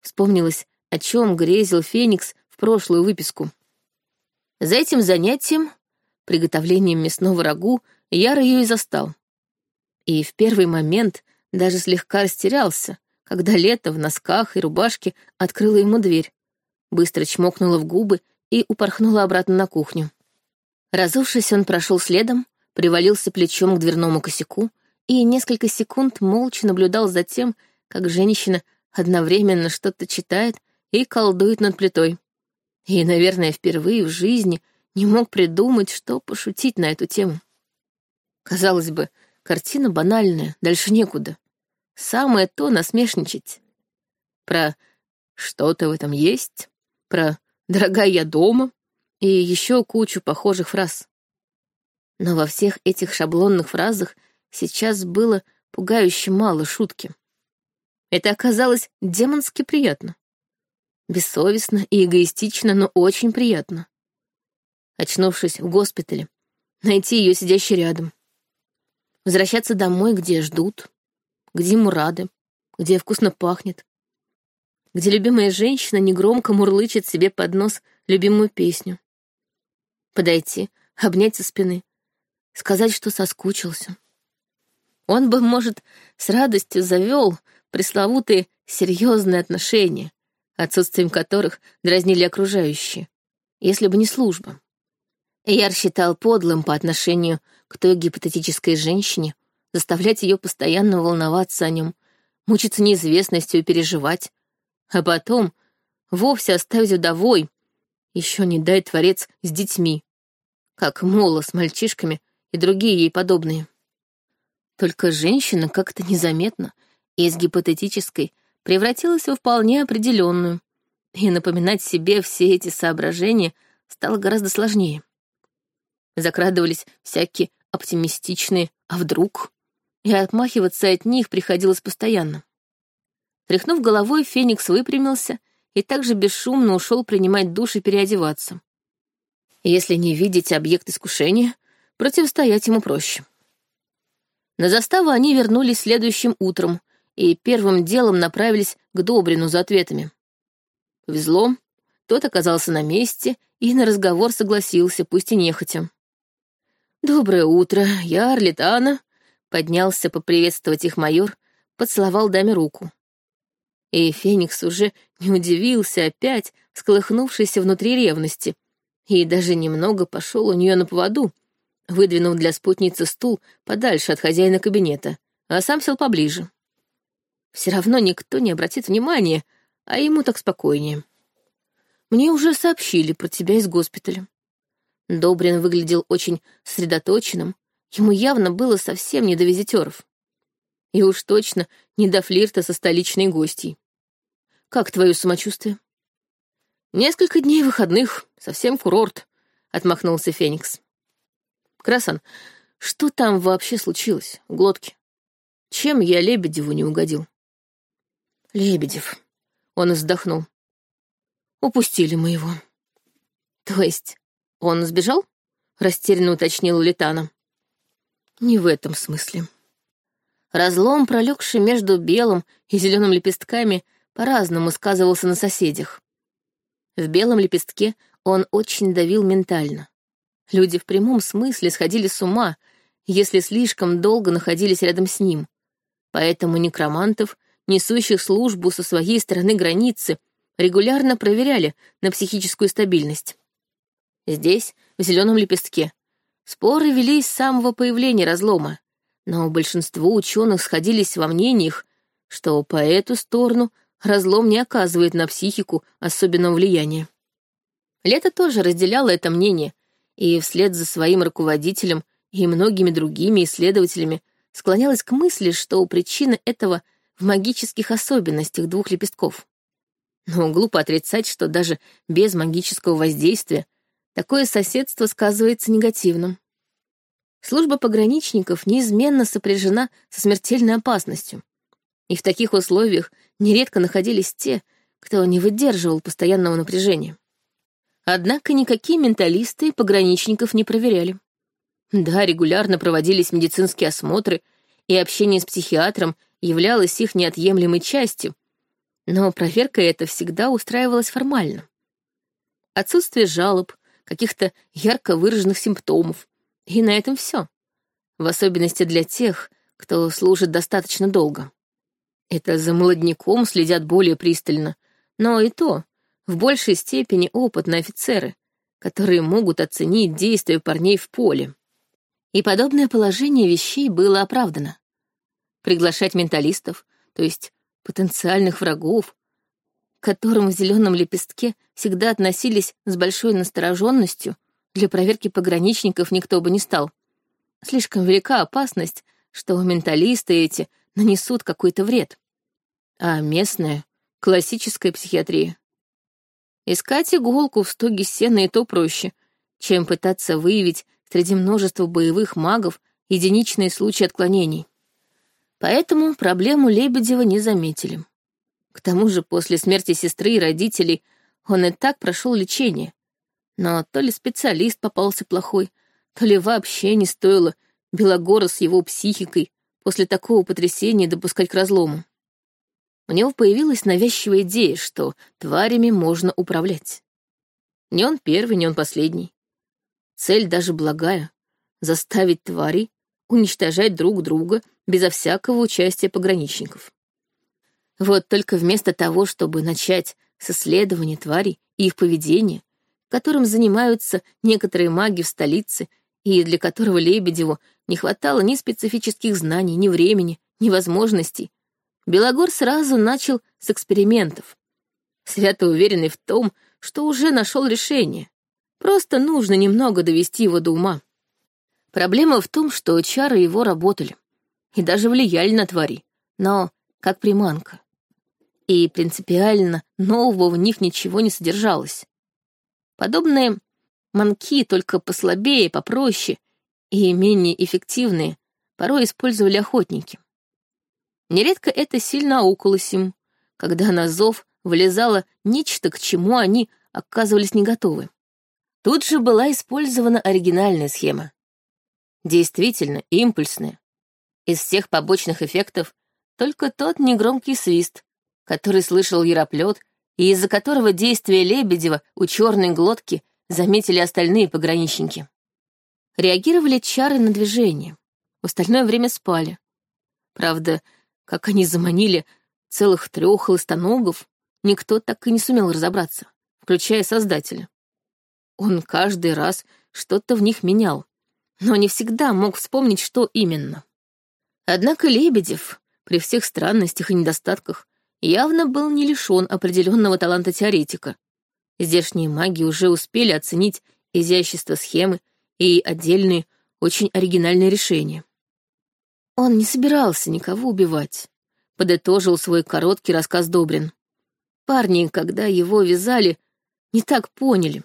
Вспомнилась, о чем грезил Феникс в прошлую выписку. За этим занятием, приготовлением мясного рагу, Яр ее и застал. И в первый момент даже слегка растерялся, когда лето в носках и рубашке открыла ему дверь, быстро чмокнула в губы и упорхнула обратно на кухню. Разувшись, он прошел следом, привалился плечом к дверному косяку и несколько секунд молча наблюдал за тем, как женщина одновременно что-то читает и колдует над плитой. И, наверное, впервые в жизни не мог придумать, что пошутить на эту тему. Казалось бы, картина банальная, дальше некуда. Самое то насмешничать. Про «что-то в этом есть», про «дорогая я дома», и еще кучу похожих фраз. Но во всех этих шаблонных фразах сейчас было пугающе мало шутки. Это оказалось демонски приятно. Бессовестно и эгоистично, но очень приятно. Очнувшись в госпитале, найти ее сидящей рядом. Возвращаться домой, где ждут, где ему рады, где вкусно пахнет, где любимая женщина негромко мурлычет себе под нос любимую песню. Подойти, обнять со спины, сказать, что соскучился. Он бы, может, с радостью завел пресловутые серьезные отношения, отсутствием которых дразнили окружающие, если бы не служба. Яр считал подлым по отношению к той гипотетической женщине заставлять ее постоянно волноваться о нем, мучиться неизвестностью и переживать, а потом вовсе оставить вдовой, еще не дай творец с детьми, как Мола с мальчишками и другие ей подобные. Только женщина как-то незаметно из гипотетической превратилась во вполне определенную, и напоминать себе все эти соображения стало гораздо сложнее. Закрадывались всякие оптимистичные «а вдруг?», и отмахиваться от них приходилось постоянно. Тряхнув головой, Феникс выпрямился и также бесшумно ушел принимать душ и переодеваться. Если не видеть объект искушения, противостоять ему проще. На заставу они вернулись следующим утром и первым делом направились к Добрину за ответами. Повезло, тот оказался на месте и на разговор согласился, пусть и нехотя. «Доброе утро, я Орлитана», — поднялся поприветствовать их майор, поцеловал даме руку. И Феникс уже не удивился опять, всколыхнувшейся внутри ревности, и даже немного пошел у нее на поводу, выдвинув для спутницы стул подальше от хозяина кабинета, а сам сел поближе. Все равно никто не обратит внимания, а ему так спокойнее. Мне уже сообщили про тебя из госпиталя. Добрин выглядел очень сосредоточенным, ему явно было совсем не до визитеров. И уж точно не до флирта со столичной гостьей. Как твое самочувствие? Несколько дней выходных, совсем курорт, отмахнулся Феникс. Красан, что там вообще случилось в глотке? Чем я Лебедеву не угодил? Лебедев. Он вздохнул. Упустили мы его. То есть он сбежал? Растерянно уточнил Летана. Не в этом смысле. Разлом, пролегший между белым и зеленым лепестками, по-разному сказывался на соседях. В белом лепестке он очень давил ментально. Люди в прямом смысле сходили с ума, если слишком долго находились рядом с ним. Поэтому некромантов, несущих службу со своей стороны границы, регулярно проверяли на психическую стабильность. Здесь, в зеленом лепестке, споры велись с самого появления разлома, но большинство ученых сходились во мнениях, что по эту сторону разлом не оказывает на психику особенного влияния. Лето тоже разделяло это мнение, и вслед за своим руководителем и многими другими исследователями склонялась к мысли, что причина этого в магических особенностях двух лепестков. Но глупо отрицать, что даже без магического воздействия такое соседство сказывается негативным. Служба пограничников неизменно сопряжена со смертельной опасностью, и в таких условиях нередко находились те, кто не выдерживал постоянного напряжения. Однако никакие менталисты пограничников не проверяли. Да, регулярно проводились медицинские осмотры, и общение с психиатром являлось их неотъемлемой частью, но проверка эта всегда устраивалась формально. Отсутствие жалоб, каких-то ярко выраженных симптомов, и на этом все. В особенности для тех, кто служит достаточно долго. Это за молодняком следят более пристально, но и то в большей степени опытные офицеры, которые могут оценить действия парней в поле. И подобное положение вещей было оправдано. Приглашать менталистов, то есть потенциальных врагов, к которым в зеленом лепестке всегда относились с большой настороженностью, для проверки пограничников никто бы не стал. Слишком велика опасность, что менталисты эти нанесут какой-то вред. А местная, классическая психиатрия Искать иголку в стоге сена и то проще, чем пытаться выявить среди множества боевых магов единичные случаи отклонений. Поэтому проблему Лебедева не заметили. К тому же после смерти сестры и родителей он и так прошел лечение. Но то ли специалист попался плохой, то ли вообще не стоило Белогора с его психикой после такого потрясения допускать к разлому. У него появилась навязчивая идея, что тварями можно управлять. Не он первый, не он последний. Цель даже благая — заставить тварей уничтожать друг друга безо всякого участия пограничников. Вот только вместо того, чтобы начать с исследования тварей и их поведения, которым занимаются некоторые маги в столице и для которого Лебедеву не хватало ни специфических знаний, ни времени, ни возможностей, Белогор сразу начал с экспериментов, свято уверенный в том, что уже нашел решение. Просто нужно немного довести его до ума. Проблема в том, что чары его работали и даже влияли на твари, но как приманка. И принципиально нового в них ничего не содержалось. Подобные манки только послабее, попроще и менее эффективные порой использовали охотники. Нередко это сильно аукалось им, когда на зов вылезало нечто, к чему они оказывались не готовы. Тут же была использована оригинальная схема. Действительно, импульсная. Из всех побочных эффектов только тот негромкий свист, который слышал Яроплет и из-за которого действия Лебедева у черной глотки заметили остальные пограничники. Реагировали чары на движение, в остальное время спали. Правда, как они заманили целых трех листоногов, никто так и не сумел разобраться, включая Создателя. Он каждый раз что-то в них менял, но не всегда мог вспомнить, что именно. Однако Лебедев, при всех странностях и недостатках, явно был не лишен определенного таланта теоретика. Здешние маги уже успели оценить изящество схемы и отдельные, очень оригинальные решения. Он не собирался никого убивать, подытожил свой короткий рассказ Добрин. Парни, когда его вязали, не так поняли.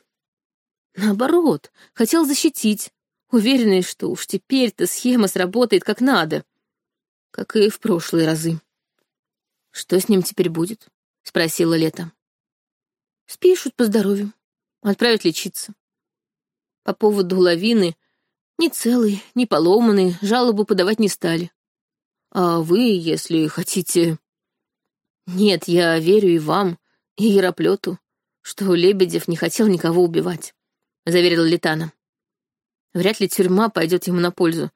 Наоборот, хотел защитить, уверенный, что уж теперь-то схема сработает как надо, как и в прошлые разы. «Что с ним теперь будет?» — спросила Лето. «Спишут по здоровью. Отправят лечиться. По поводу лавины ни целый, ни поломанный жалобу подавать не стали. А вы, если хотите...» «Нет, я верю и вам, и Яроплету, что Лебедев не хотел никого убивать», — заверила Летана. «Вряд ли тюрьма пойдет ему на пользу,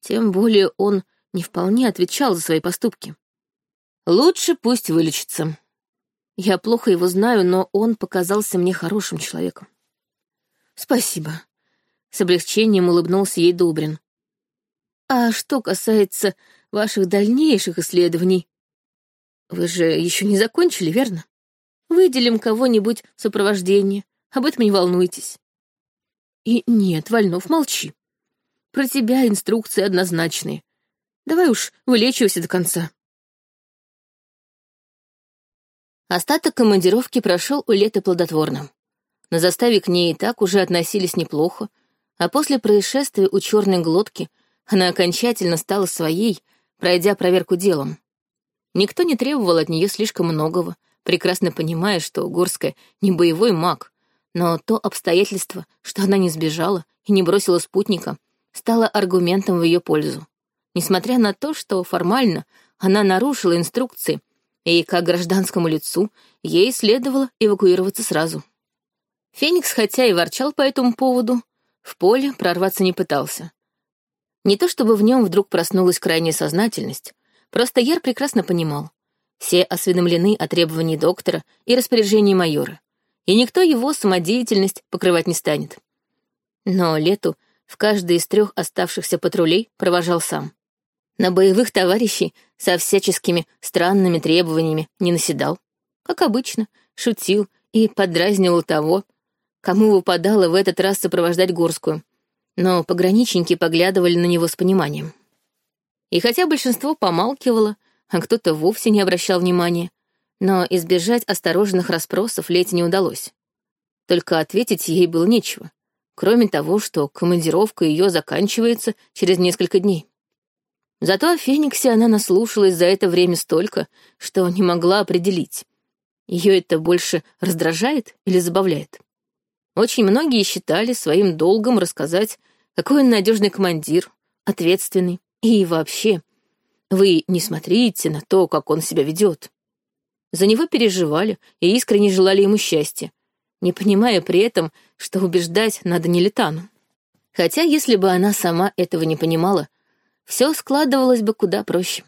тем более он не вполне отвечал за свои поступки. Лучше пусть вылечится. Я плохо его знаю, но он показался мне хорошим человеком. Спасибо. С облегчением улыбнулся ей Добрин. А что касается ваших дальнейших исследований, вы же еще не закончили, верно? Выделим кого-нибудь в сопровождение, об этом не волнуйтесь. И нет, Вольнов, молчи. Про тебя инструкции однозначные. Давай уж вылечивайся до конца. Остаток командировки прошел у Леты плодотворно. На заставе к ней и так уже относились неплохо, а после происшествия у черной глотки она окончательно стала своей, пройдя проверку делом. Никто не требовал от нее слишком многого, прекрасно понимая, что Горская не боевой маг, но то обстоятельство, что она не сбежала и не бросила спутника, стало аргументом в ее пользу. Несмотря на то, что формально она нарушила инструкции и как гражданскому лицу ей следовало эвакуироваться сразу. Феникс, хотя и ворчал по этому поводу, в поле прорваться не пытался. Не то чтобы в нем вдруг проснулась крайняя сознательность, просто Яр прекрасно понимал. Все осведомлены о требовании доктора и распоряжении майора, и никто его самодеятельность покрывать не станет. Но Лету в каждый из трех оставшихся патрулей провожал сам. На боевых товарищей со всяческими странными требованиями не наседал. Как обычно, шутил и подразнивал того, кому выпадало в этот раз сопровождать Горскую. Но пограничники поглядывали на него с пониманием. И хотя большинство помалкивало, а кто-то вовсе не обращал внимания, но избежать осторожных расспросов Лете не удалось. Только ответить ей было нечего, кроме того, что командировка ее заканчивается через несколько дней. Зато о Фениксе она наслушалась за это время столько, что не могла определить, ее это больше раздражает или забавляет. Очень многие считали своим долгом рассказать, какой он надежный командир, ответственный и вообще. Вы не смотрите на то, как он себя ведет. За него переживали и искренне желали ему счастья, не понимая при этом, что убеждать надо не Летану. Хотя, если бы она сама этого не понимала, все складывалось бы куда проще.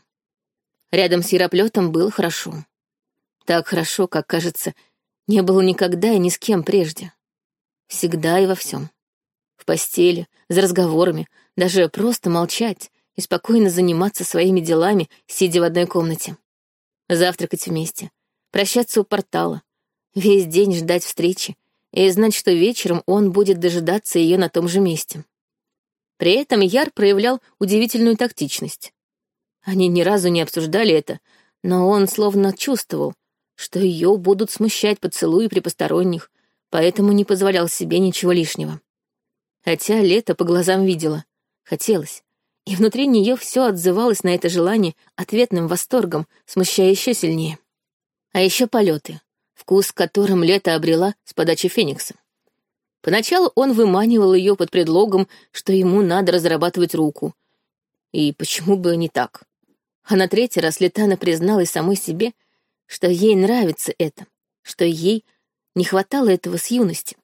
Рядом с Яроплетом было хорошо. Так хорошо, как, кажется, не было никогда и ни с кем прежде. Всегда и во всем. В постели, за разговорами, даже просто молчать и спокойно заниматься своими делами, сидя в одной комнате. Завтракать вместе, прощаться у портала, весь день ждать встречи и знать, что вечером он будет дожидаться ее на том же месте. При этом Яр проявлял удивительную тактичность. Они ни разу не обсуждали это, но он словно чувствовал, что ее будут смущать поцелуи при посторонних, поэтому не позволял себе ничего лишнего. Хотя лето по глазам видела, хотелось, и внутри нее все отзывалось на это желание ответным восторгом, смущая еще сильнее. А еще полеты, вкус которым лето обрела с подачи Феникса. Поначалу он выманивал ее под предлогом, что ему надо разрабатывать руку. И почему бы не так? А на третий раз Летана призналась самой себе, что ей нравится это, что ей не хватало этого с юности.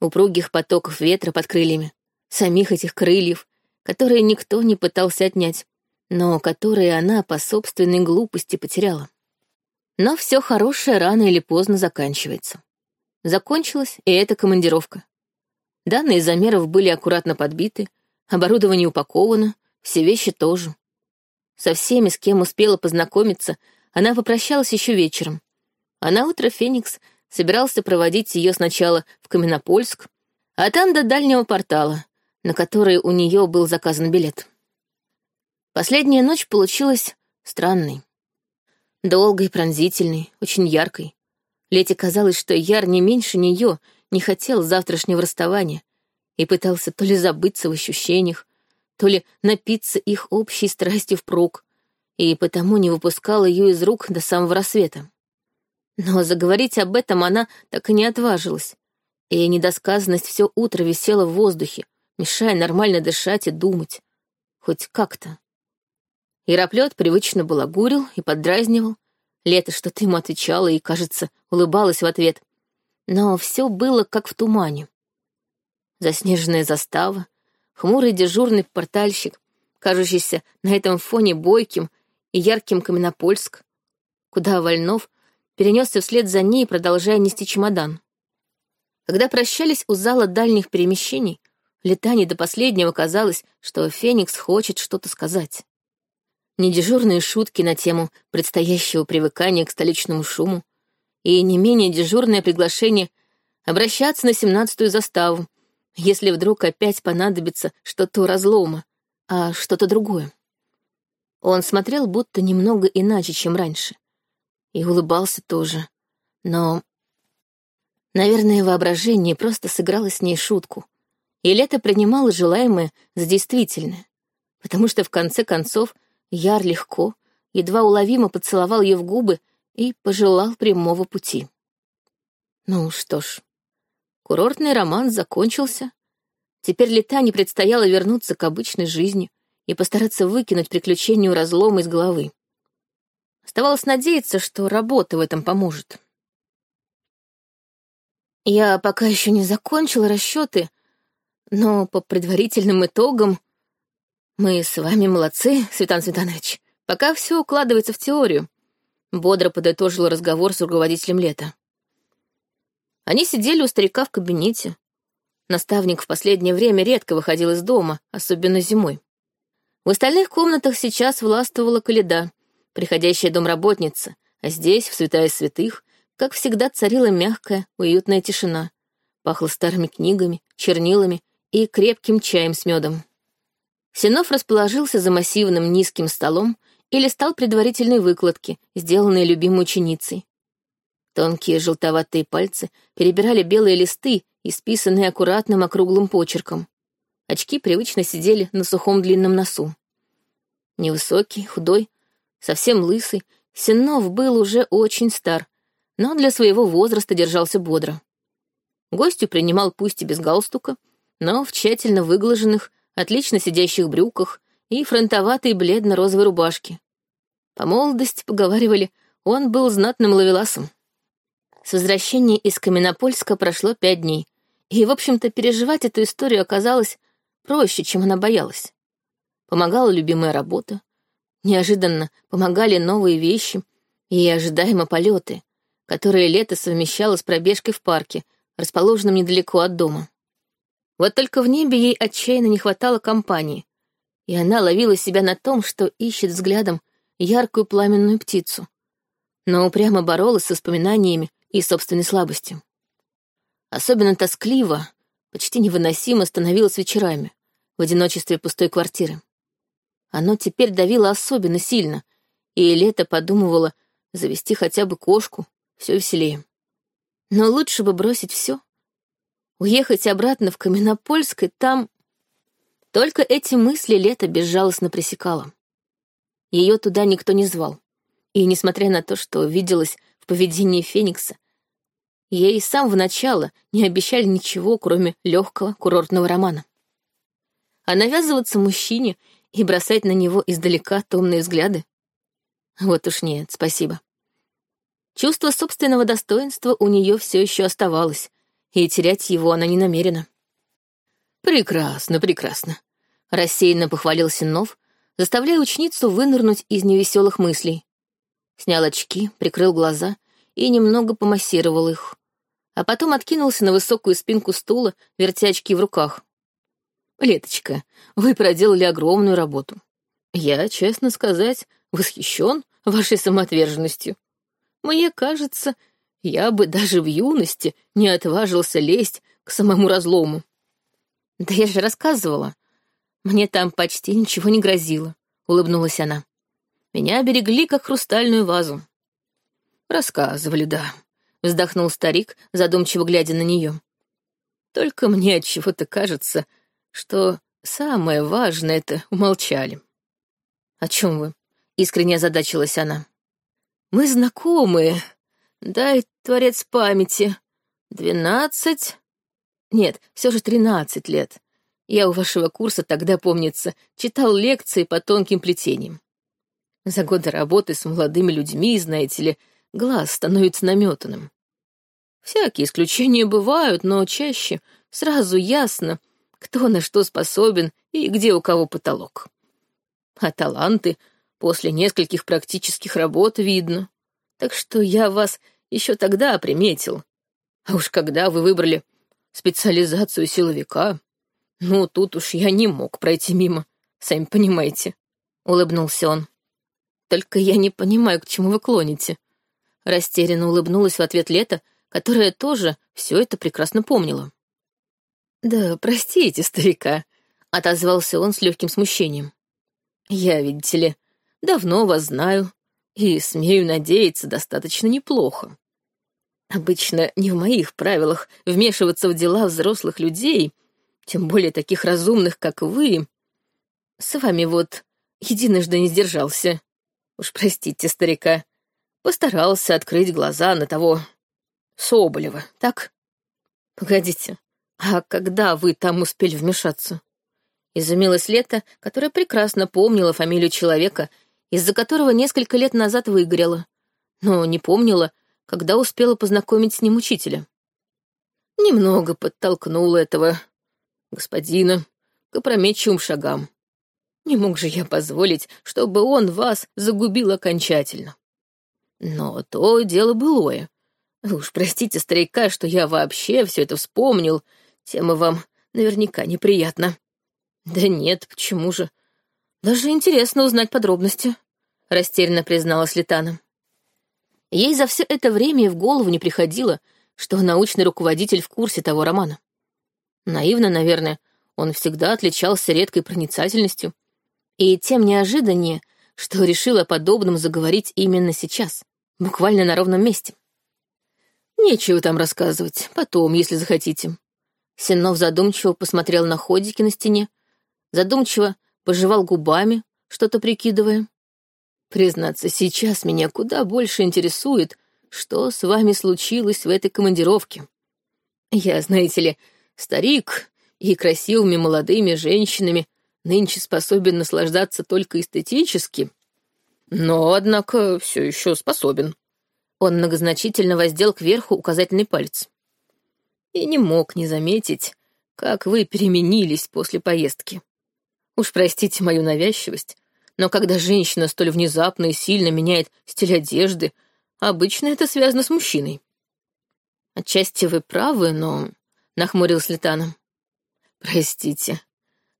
Упругих потоков ветра под крыльями, самих этих крыльев, которые никто не пытался отнять, но которые она по собственной глупости потеряла. Но все хорошее рано или поздно заканчивается. Закончилась и эта командировка. Данные замеров были аккуратно подбиты, оборудование упаковано, все вещи тоже. Со всеми, с кем успела познакомиться, она попрощалась еще вечером. А на утро Феникс собирался проводить ее сначала в Каменопольск, а там до дальнего портала, на который у нее был заказан билет. Последняя ночь получилась странной. Долгой, пронзительной, очень яркой. Лете казалось, что Яр не меньше нее не хотел завтрашнего расставания и пытался то ли забыться в ощущениях, то ли напиться их общей страстью впрок, и потому не выпускал ее из рук до самого рассвета. Но заговорить об этом она так и не отважилась, и недосказанность все утро висела в воздухе, мешая нормально дышать и думать. Хоть как-то. Яроплет привычно балагурил и поддразнивал. Лето что-то ему отвечала и, кажется, улыбалась в ответ. Но все было как в тумане. Заснеженная застава, хмурый дежурный портальщик, кажущийся на этом фоне бойким и ярким Каменопольск, куда Вольнов перенесся вслед за ней, продолжая нести чемодан. Когда прощались у зала дальних перемещений, Летане до последнего казалось, что Феникс хочет что-то сказать. Не дежурные шутки на тему предстоящего привыкания к столичному шуму и не менее дежурное приглашение обращаться на семнадцатую заставу, если вдруг опять понадобится что-то разлома, а что-то другое. Он смотрел будто немного иначе, чем раньше. И улыбался тоже. Но, наверное, воображение просто сыграло с ней шутку. И Лето принимало желаемое за действительное. Потому что, в конце концов, Яр легко, едва уловимо поцеловал ее в губы и пожелал прямого пути. Ну что ж, курортный роман закончился. Теперь Летане предстояло вернуться к обычной жизни, и постараться выкинуть приключению разлом из головы. Оставалось надеяться, что работа в этом поможет. Я пока еще не закончила расчеты, но по предварительным итогам мы с вами молодцы, Светан Светанович. Пока все укладывается в теорию. Бодро подытожил разговор с руководителем лета. Они сидели у старика в кабинете. Наставник в последнее время редко выходил из дома, особенно зимой. В остальных комнатах сейчас властвовала Каледа, приходящая домработница, а здесь, в святая святых, как всегда царила мягкая, уютная тишина. Пахло старыми книгами, чернилами и крепким чаем с медом. Синов расположился за массивным низким столом и листал предварительные выкладки, сделанные любимой ученицей. Тонкие желтоватые пальцы перебирали белые листы, исписанные аккуратным округлым почерком. Очки привычно сидели на сухом длинном носу. Невысокий, худой, совсем лысый, Сеннов был уже очень стар, но для своего возраста держался бодро. Гостю принимал пусть и без галстука, но в тщательно выглаженных, отлично сидящих брюках и фронтоватой бледно-розовой рубашке. По молодости, поговаривали, он был знатным ловеласом. С возвращения из Каменопольска прошло пять дней, и, в общем-то, переживать эту историю оказалось проще, чем она боялась. Помогала любимая работа, неожиданно помогали новые вещи и ожидаемо полеты, которые лето совмещало с пробежкой в парке, расположенном недалеко от дома. Вот только в небе ей отчаянно не хватало компании, и она ловила себя на том, что ищет взглядом яркую пламенную птицу, но упрямо боролась с воспоминаниями и собственной слабостью. Особенно тоскливо, почти невыносимо становилось вечерами, в одиночестве пустой квартиры. Оно теперь давило особенно сильно, и Лето подумывала завести хотя бы кошку, все веселее. Но лучше бы бросить все Уехать обратно в Каменопольск и там... Только эти мысли лето безжалостно пресекало. Ее туда никто не звал. И, несмотря на то, что виделось в поведении Феникса, ей с самого начала не обещали ничего, кроме легкого курортного романа. А навязываться мужчине и бросать на него издалека томные взгляды? Вот уж нет, спасибо. Чувство собственного достоинства у нее все еще оставалось, и терять его она не намерена. «Прекрасно, прекрасно», — рассеянно похвалил Синов, заставляя ученицу вынырнуть из невеселых мыслей. Снял очки, прикрыл глаза и немного помассировал их, а потом откинулся на высокую спинку стула, вертя очки в руках. «Леточка, вы проделали огромную работу. Я, честно сказать, восхищен вашей самоотверженностью. Мне кажется, я бы даже в юности не отважился лезть к самому разлому. Да я же рассказывала. Мне там почти ничего не грозило, улыбнулась она. Меня берегли, как хрустальную вазу. Рассказывали, да, вздохнул старик, задумчиво глядя на нее. Только мне от чего-то кажется, что самое важное это умолчали. О чем вы? Искренне озадачилась она. Мы знакомые, Дай, творец памяти. Двенадцать? Нет, все же тринадцать лет. Я у вашего курса тогда, помнится, читал лекции по тонким плетениям. За годы работы с молодыми людьми, знаете ли, глаз становится наметанным. Всякие исключения бывают, но чаще сразу ясно, кто на что способен и где у кого потолок. А таланты после нескольких практических работ видно. Так что я вас еще тогда приметил. А уж когда вы выбрали специализацию силовика, ну, тут уж я не мог пройти мимо, сами понимаете. Улыбнулся он. Только я не понимаю, к чему вы клоните. Растерянно улыбнулась в ответ Лето, которая тоже все это прекрасно помнила. «Да, простите, старика», — отозвался он с легким смущением. «Я, видите ли, давно вас знаю, и, смею надеяться, достаточно неплохо. Обычно не в моих правилах вмешиваться в дела взрослых людей, тем более таких разумных, как вы. С вами вот единожды не сдержался. Уж простите, старика. Постарался открыть глаза на того Соболева, так? Погодите, а когда вы там успели вмешаться? Изумилась Лето, которая прекрасно помнила фамилию человека, из-за которого несколько лет назад выгорела, но не помнила, когда успела познакомить с ним учителя. Немного подтолкнула этого господина к опрометчивым шагам. Не мог же я позволить, чтобы он вас загубил окончательно. Но то дело былое. Вы уж простите, старика, что я вообще все это вспомнил. Тема вам наверняка неприятна. Да нет, почему же? Даже интересно узнать подробности, растерянно призналась Летана. Ей за все это время и в голову не приходило, что научный руководитель в курсе того романа. Наивно, наверное, он всегда отличался редкой проницательностью. И тем неожиданнее, что решила подобным заговорить именно сейчас, буквально на ровном месте. Нечего там рассказывать, потом, если захотите. Сеннов задумчиво посмотрел на ходики на стене, задумчиво пожевал губами, что-то прикидывая. Признаться, сейчас меня куда больше интересует, что с вами случилось в этой командировке. Я, знаете ли, старик, и красивыми молодыми женщинами нынче способен наслаждаться только эстетически, но, однако, все еще способен. Он многозначительно воздел кверху указательный палец. И не мог не заметить, как вы переменились после поездки. Уж простите мою навязчивость, но когда женщина столь внезапно и сильно меняет стиль одежды, обычно это связано с мужчиной. Отчасти вы правы, но... Нахмурился Летана. Простите.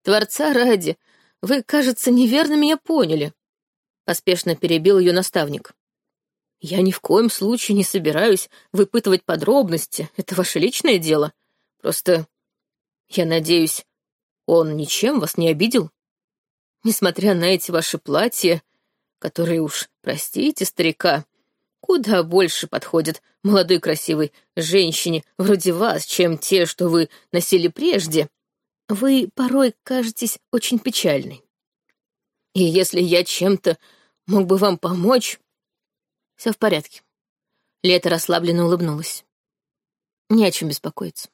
Творца ради, вы, кажется, неверно меня поняли. Поспешно перебил ее наставник. Я ни в коем случае не собираюсь выпытывать подробности, это ваше личное дело. Просто, я надеюсь, он ничем вас не обидел? Несмотря на эти ваши платья, которые уж, простите, старика, куда больше подходят молодой красивой женщине вроде вас, чем те, что вы носили прежде, вы порой кажетесь очень печальной. И если я чем-то мог бы вам помочь... Все в порядке. Лето расслабленно улыбнулась. Не о чем беспокоиться.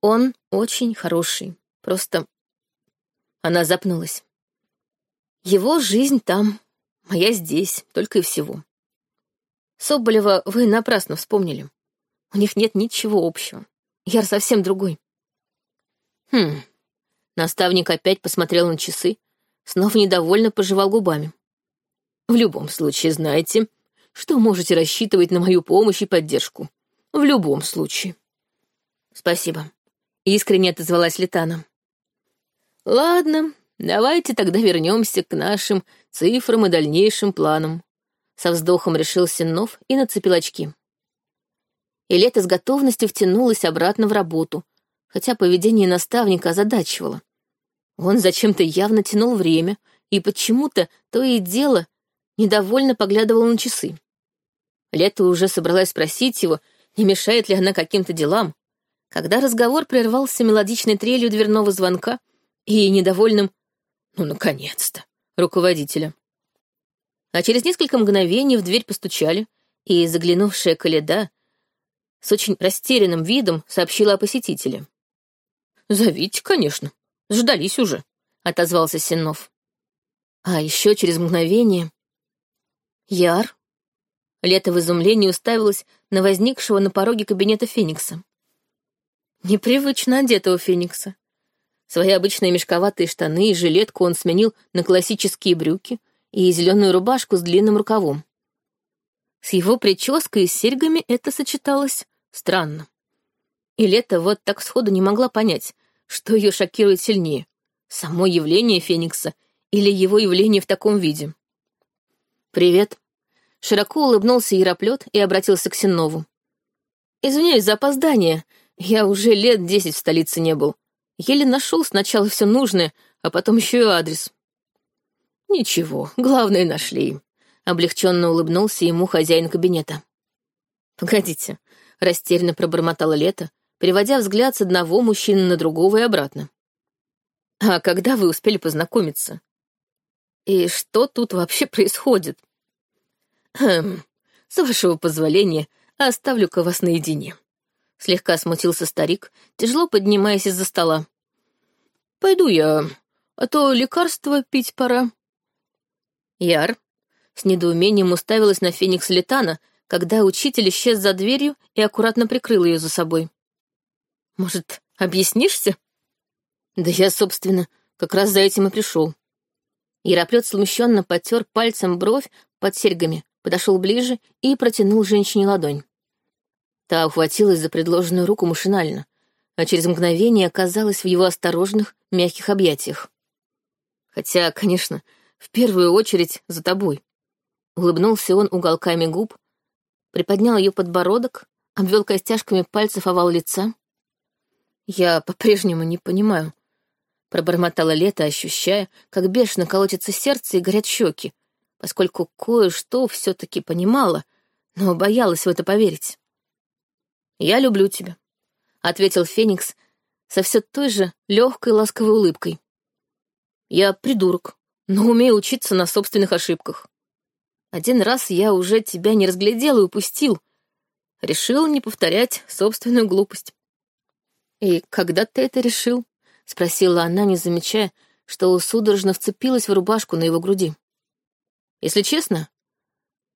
Он очень хороший. Просто... Она запнулась. Его жизнь там, моя здесь, только и всего. Соболева вы напрасно вспомнили. У них нет ничего общего. Яр совсем другой. Хм. Наставник опять посмотрел на часы, снова недовольно пожевал губами. В любом случае, знайте, что можете рассчитывать на мою помощь и поддержку. В любом случае. Спасибо. Искренне отозвалась Летана. Ладно, давайте тогда вернемся к нашим цифрам и дальнейшим планам. Со вздохом решил Синнов и нацепил очки. И лето с готовностью втянулась обратно в работу, хотя поведение наставника озадачивало. Он зачем-то явно тянул время и почему-то то и дело недовольно поглядывал на часы. Лето уже собралась спросить его, не мешает ли она каким-то делам, когда разговор прервался мелодичной трелью дверного звонка и недовольным «ну, наконец-то» руководителя. А через несколько мгновений в дверь постучали, и заглянувшая Каледа с очень растерянным видом сообщила о посетителе. «Зовите, конечно. Ждались уже», — отозвался Сеннов. А еще через мгновение... Яр. Лето в изумлении уставилась на возникшего на пороге кабинета Феникса. Непривычно одетого Феникса. Свои обычные мешковатые штаны и жилетку он сменил на классические брюки — и зеленую рубашку с длинным рукавом. С его прической и серьгами это сочеталось странно. И Лето вот так сходу не могла понять, что ее шокирует сильнее — само явление Феникса или его явление в таком виде. «Привет», — широко улыбнулся Яроплет и обратился к Синову. «Извиняюсь за опоздание, я уже лет десять в столице не был. Еле нашел сначала все нужное, а потом еще и адрес». «Ничего, главное нашли», — облегченно улыбнулся ему хозяин кабинета. «Погодите», — растерянно пробормотала Лето, переводя взгляд с одного мужчины на другого и обратно. «А когда вы успели познакомиться? И что тут вообще происходит?» «Хм, с вашего позволения, оставлю-ка вас наедине», — слегка смутился старик, тяжело поднимаясь из-за стола. «Пойду я, а то лекарство пить пора». Яр с недоумением уставилась на Феникс Летана, когда учитель исчез за дверью и аккуратно прикрыл ее за собой. «Может, объяснишься?» «Да я, собственно, как раз за этим и пришел». Яроплет смущенно потер пальцем бровь под серьгами, подошел ближе и протянул женщине ладонь. Та ухватилась за предложенную руку машинально, а через мгновение оказалась в его осторожных, мягких объятиях. Хотя, конечно, в первую очередь за тобой. Улыбнулся он уголками губ, приподнял ее подбородок, обвел костяшками пальцев овал лица. Я по-прежнему не понимаю. Пробормотала лето, ощущая, как бешено колотится сердце и горят щеки, поскольку кое-что все-таки понимала, но боялась в это поверить. «Я люблю тебя», — ответил Феникс со все той же легкой ласковой улыбкой. «Я придурок, но умею учиться на собственных ошибках. Один раз я уже тебя не разглядел и упустил. Решил не повторять собственную глупость. «И когда ты это решил?» — спросила она, не замечая, что судорожно вцепилась в рубашку на его груди. «Если честно,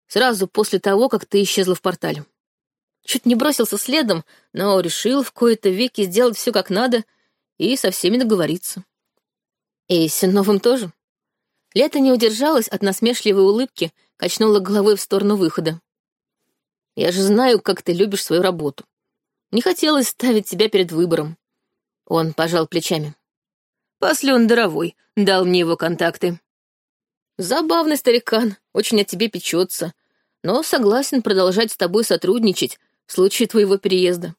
сразу после того, как ты исчезла в портале. Чуть не бросился следом, но решил в кои-то веки сделать все как надо и со всеми договориться. И с Синовым тоже. Лето не удержалась от насмешливой улыбки, качнула головой в сторону выхода. «Я же знаю, как ты любишь свою работу. Не хотелось ставить тебя перед выбором». Он пожал плечами. Послен Даровой дал мне его контакты. Забавный старикан, очень о тебе печется, но согласен продолжать с тобой сотрудничать в случае твоего переезда.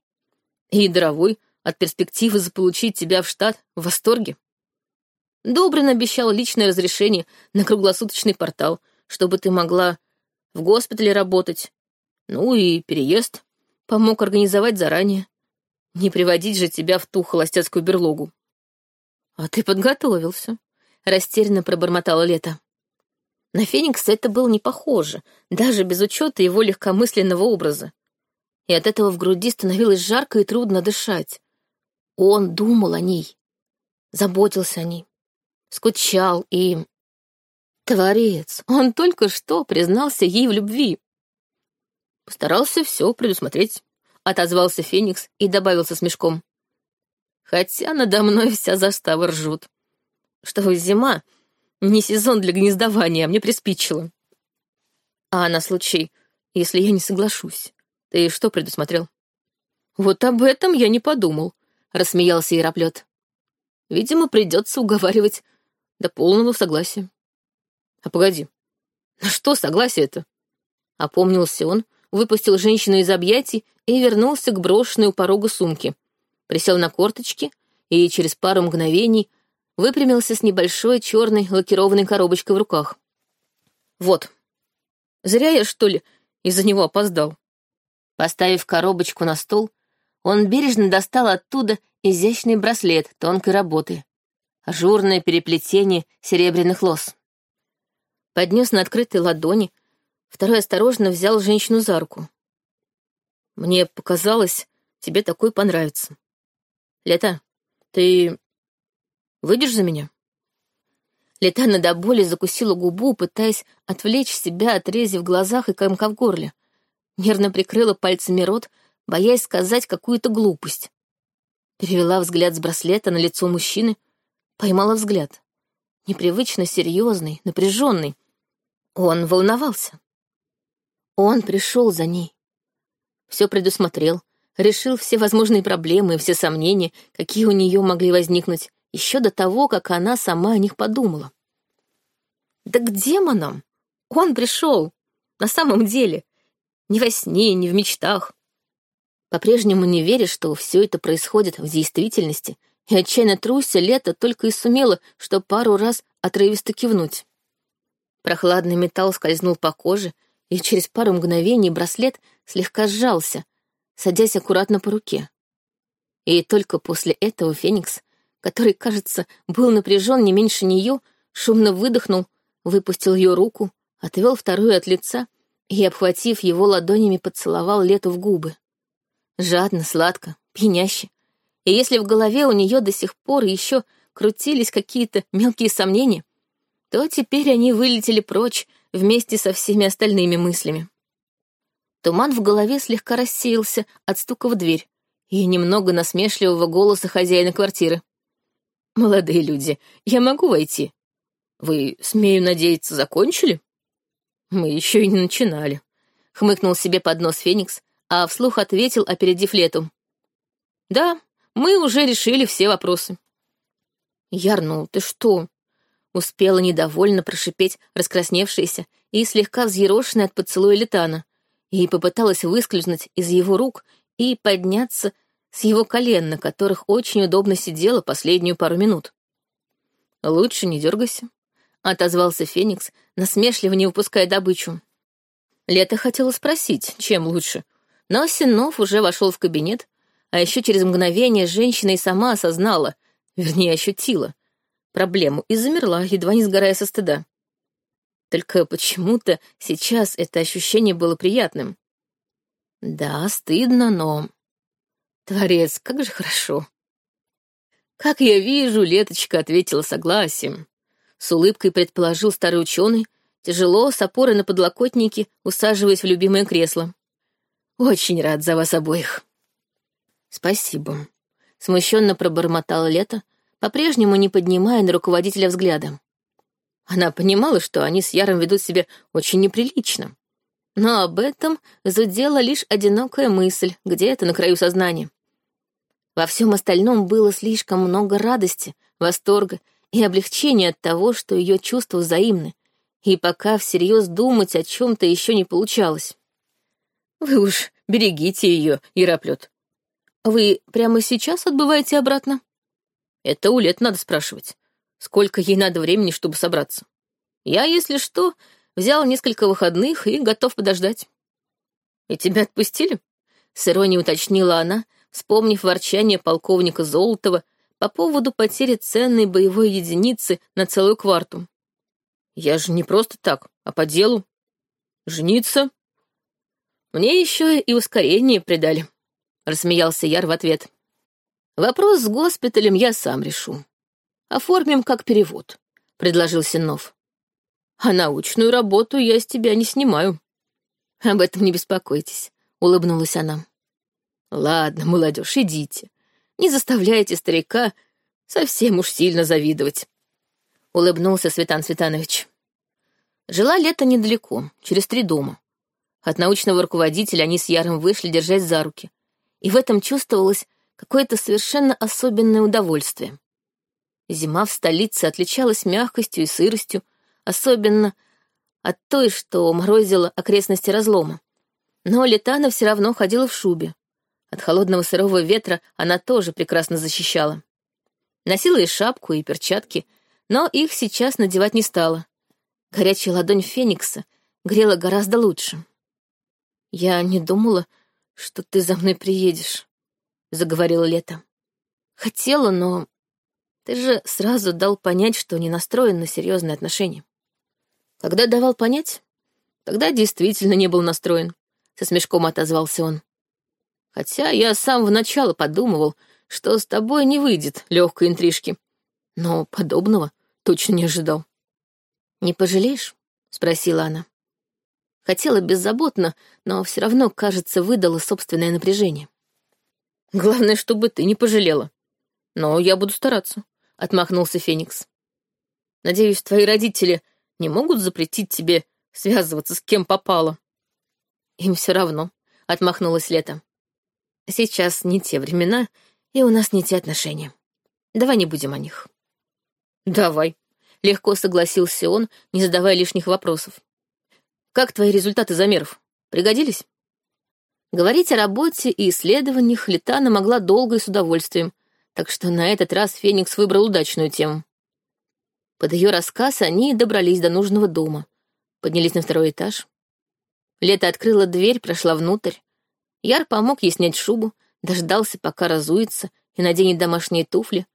И Даровой от перспективы заполучить тебя в штат в восторге. Добрин обещал личное разрешение на круглосуточный портал, чтобы ты могла в госпитале работать. Ну и переезд помог организовать заранее. Не приводить же тебя в ту холостяцкую берлогу. А ты подготовился, — растерянно пробормотала Лето. На Феникса это было не похоже, даже без учета его легкомысленного образа. И от этого в груди становилось жарко и трудно дышать. Он думал о ней, заботился о ней скучал и... Творец, он только что признался ей в любви. Постарался все предусмотреть, отозвался Феникс и добавил со смешком. Хотя надо мной вся застава ржут. Что зима — не сезон для гнездования, а мне приспичило. А на случай, если я не соглашусь, ты что предусмотрел? Вот об этом я не подумал, — рассмеялся Яроплет. Видимо, придется уговаривать до полного согласия. А погоди, на что согласие-то? Опомнился он, выпустил женщину из объятий и вернулся к брошенной у порога сумке. Присел на корточки и через пару мгновений выпрямился с небольшой черной лакированной коробочкой в руках. Вот. Зря я, что ли, из-за него опоздал. Поставив коробочку на стол, он бережно достал оттуда изящный браслет тонкой работы ажурное переплетение серебряных лос. Поднес на открытой ладони, второй осторожно взял женщину за руку. «Мне показалось, тебе такой понравится. Лета, ты выйдешь за меня?» Летана до боли закусила губу, пытаясь отвлечь себя от рези в глазах и комка в горле. Нервно прикрыла пальцами рот, боясь сказать какую-то глупость. Перевела взгляд с браслета на лицо мужчины, поймала взгляд. Непривычно серьезный, напряженный. Он волновался. Он пришел за ней. Все предусмотрел, решил все возможные проблемы и все сомнения, какие у нее могли возникнуть, еще до того, как она сама о них подумала. Да к демонам! Он пришел! На самом деле! Ни во сне, ни в мечтах. По-прежнему не веря, что все это происходит в действительности, и отчаянно труся, лето только и сумела, что пару раз отрывисто кивнуть. Прохладный металл скользнул по коже, и через пару мгновений браслет слегка сжался, садясь аккуратно по руке. И только после этого Феникс, который, кажется, был напряжен не меньше нее, шумно выдохнул, выпустил ее руку, отвел вторую от лица и, обхватив его ладонями, поцеловал лету в губы. Жадно, сладко, пьяняще, и если в голове у нее до сих пор еще крутились какие-то мелкие сомнения, то теперь они вылетели прочь вместе со всеми остальными мыслями. Туман в голове слегка рассеялся от стука в дверь и немного насмешливого голоса хозяина квартиры. «Молодые люди, я могу войти? Вы, смею надеяться, закончили?» «Мы еще и не начинали», — хмыкнул себе под нос Феникс, а вслух ответил, опередив лету. «Да, мы уже решили все вопросы. Ярнул, ты что? Успела недовольно прошипеть раскрасневшаяся и слегка взъерошенная от поцелуя Летана, и попыталась выскользнуть из его рук и подняться с его колен, на которых очень удобно сидела последнюю пару минут. «Лучше не дергайся», — отозвался Феникс, насмешливо не выпуская добычу. Лето хотела спросить, чем лучше, но Синов уже вошел в кабинет, а еще через мгновение женщина и сама осознала, вернее, ощутила. проблему и замерла, едва не сгорая со стыда. Только почему-то сейчас это ощущение было приятным. Да, стыдно, но... Творец, как же хорошо. Как я вижу, Леточка ответила согласием. С улыбкой предположил старый ученый, тяжело, с опорой на подлокотнике, усаживаясь в любимое кресло. Очень рад за вас обоих. Спасибо. Смущенно пробормотала Лето, по-прежнему не поднимая на руководителя взгляда. Она понимала, что они с Яром ведут себя очень неприлично. Но об этом зудела лишь одинокая мысль, где-то на краю сознания. Во всем остальном было слишком много радости, восторга и облегчения от того, что ее чувства взаимны, и пока всерьез думать о чем-то еще не получалось. «Вы уж берегите ее, Яроплет. Вы прямо сейчас отбываете обратно?» «Это у Лет надо спрашивать. Сколько ей надо времени, чтобы собраться? Я, если что, взял несколько выходных и готов подождать. И тебя отпустили? С иронией уточнила она, вспомнив ворчание полковника Золотова по поводу потери ценной боевой единицы на целую кварту. Я же не просто так, а по делу. Жениться? Мне еще и ускорение придали, рассмеялся Яр в ответ. Вопрос с госпиталем я сам решу. Оформим как перевод», — предложил Синов. «А научную работу я с тебя не снимаю». «Об этом не беспокойтесь», — улыбнулась она. «Ладно, молодежь, идите. Не заставляйте старика совсем уж сильно завидовать», — улыбнулся Светан Светанович. Жила лето недалеко, через три дома. От научного руководителя они с Яром вышли, держась за руки. И в этом чувствовалось какое-то совершенно особенное удовольствие. Зима в столице отличалась мягкостью и сыростью, особенно от той, что морозила окрестности разлома. Но Летана все равно ходила в шубе. От холодного сырого ветра она тоже прекрасно защищала. Носила и шапку, и перчатки, но их сейчас надевать не стала. Горячая ладонь Феникса грела гораздо лучше. «Я не думала, что ты за мной приедешь», — заговорила Лето. «Хотела, но ты же сразу дал понять, что не настроен на серьезные отношения. Когда давал понять, тогда действительно не был настроен, со смешком отозвался он. Хотя я с самого начала подумывал, что с тобой не выйдет легкой интрижки. Но подобного точно не ожидал. «Не пожалеешь?» — спросила она. Хотела беззаботно, но все равно, кажется, выдала собственное напряжение. «Главное, чтобы ты не пожалела. Но я буду стараться. — отмахнулся Феникс. «Надеюсь, твои родители не могут запретить тебе связываться с кем попало?» «Им все равно», — отмахнулась Лето. «Сейчас не те времена, и у нас не те отношения. Давай не будем о них». «Давай», — легко согласился он, не задавая лишних вопросов. «Как твои результаты замеров? Пригодились?» Говорить о работе и исследованиях Летана могла долго и с удовольствием, так что на этот раз Феникс выбрал удачную тему. Под ее рассказ они добрались до нужного дома, поднялись на второй этаж. Лето открыла дверь, прошла внутрь. Яр помог ей снять шубу, дождался, пока разуется и наденет домашние туфли.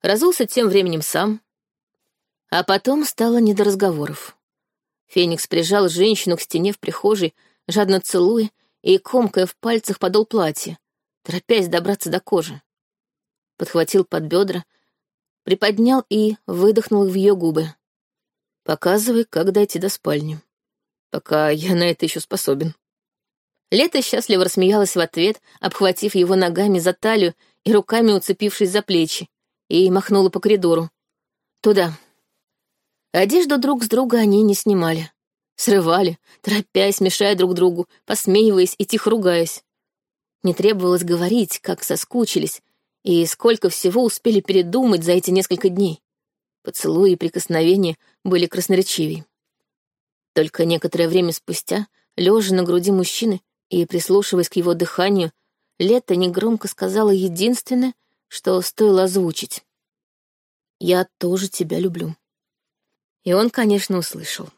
Разулся тем временем сам. А потом стало не до разговоров. Феникс прижал женщину к стене в прихожей, жадно целуя и комкая в пальцах подол платья, торопясь добраться до кожи подхватил под бедра, приподнял и выдохнул в ее губы. «Показывай, как дойти до спальни. Пока я на это еще способен». Лето счастливо рассмеялась в ответ, обхватив его ногами за талию и руками уцепившись за плечи, и махнула по коридору. «Туда». Одежду друг с друга они не снимали. Срывали, торопясь, мешая друг другу, посмеиваясь и тихо ругаясь. Не требовалось говорить, как соскучились, и сколько всего успели передумать за эти несколько дней. Поцелуи и прикосновения были красноречивей. Только некоторое время спустя, лежа на груди мужчины и прислушиваясь к его дыханию, Лето негромко сказала единственное, что стоило озвучить. «Я тоже тебя люблю». И он, конечно, услышал.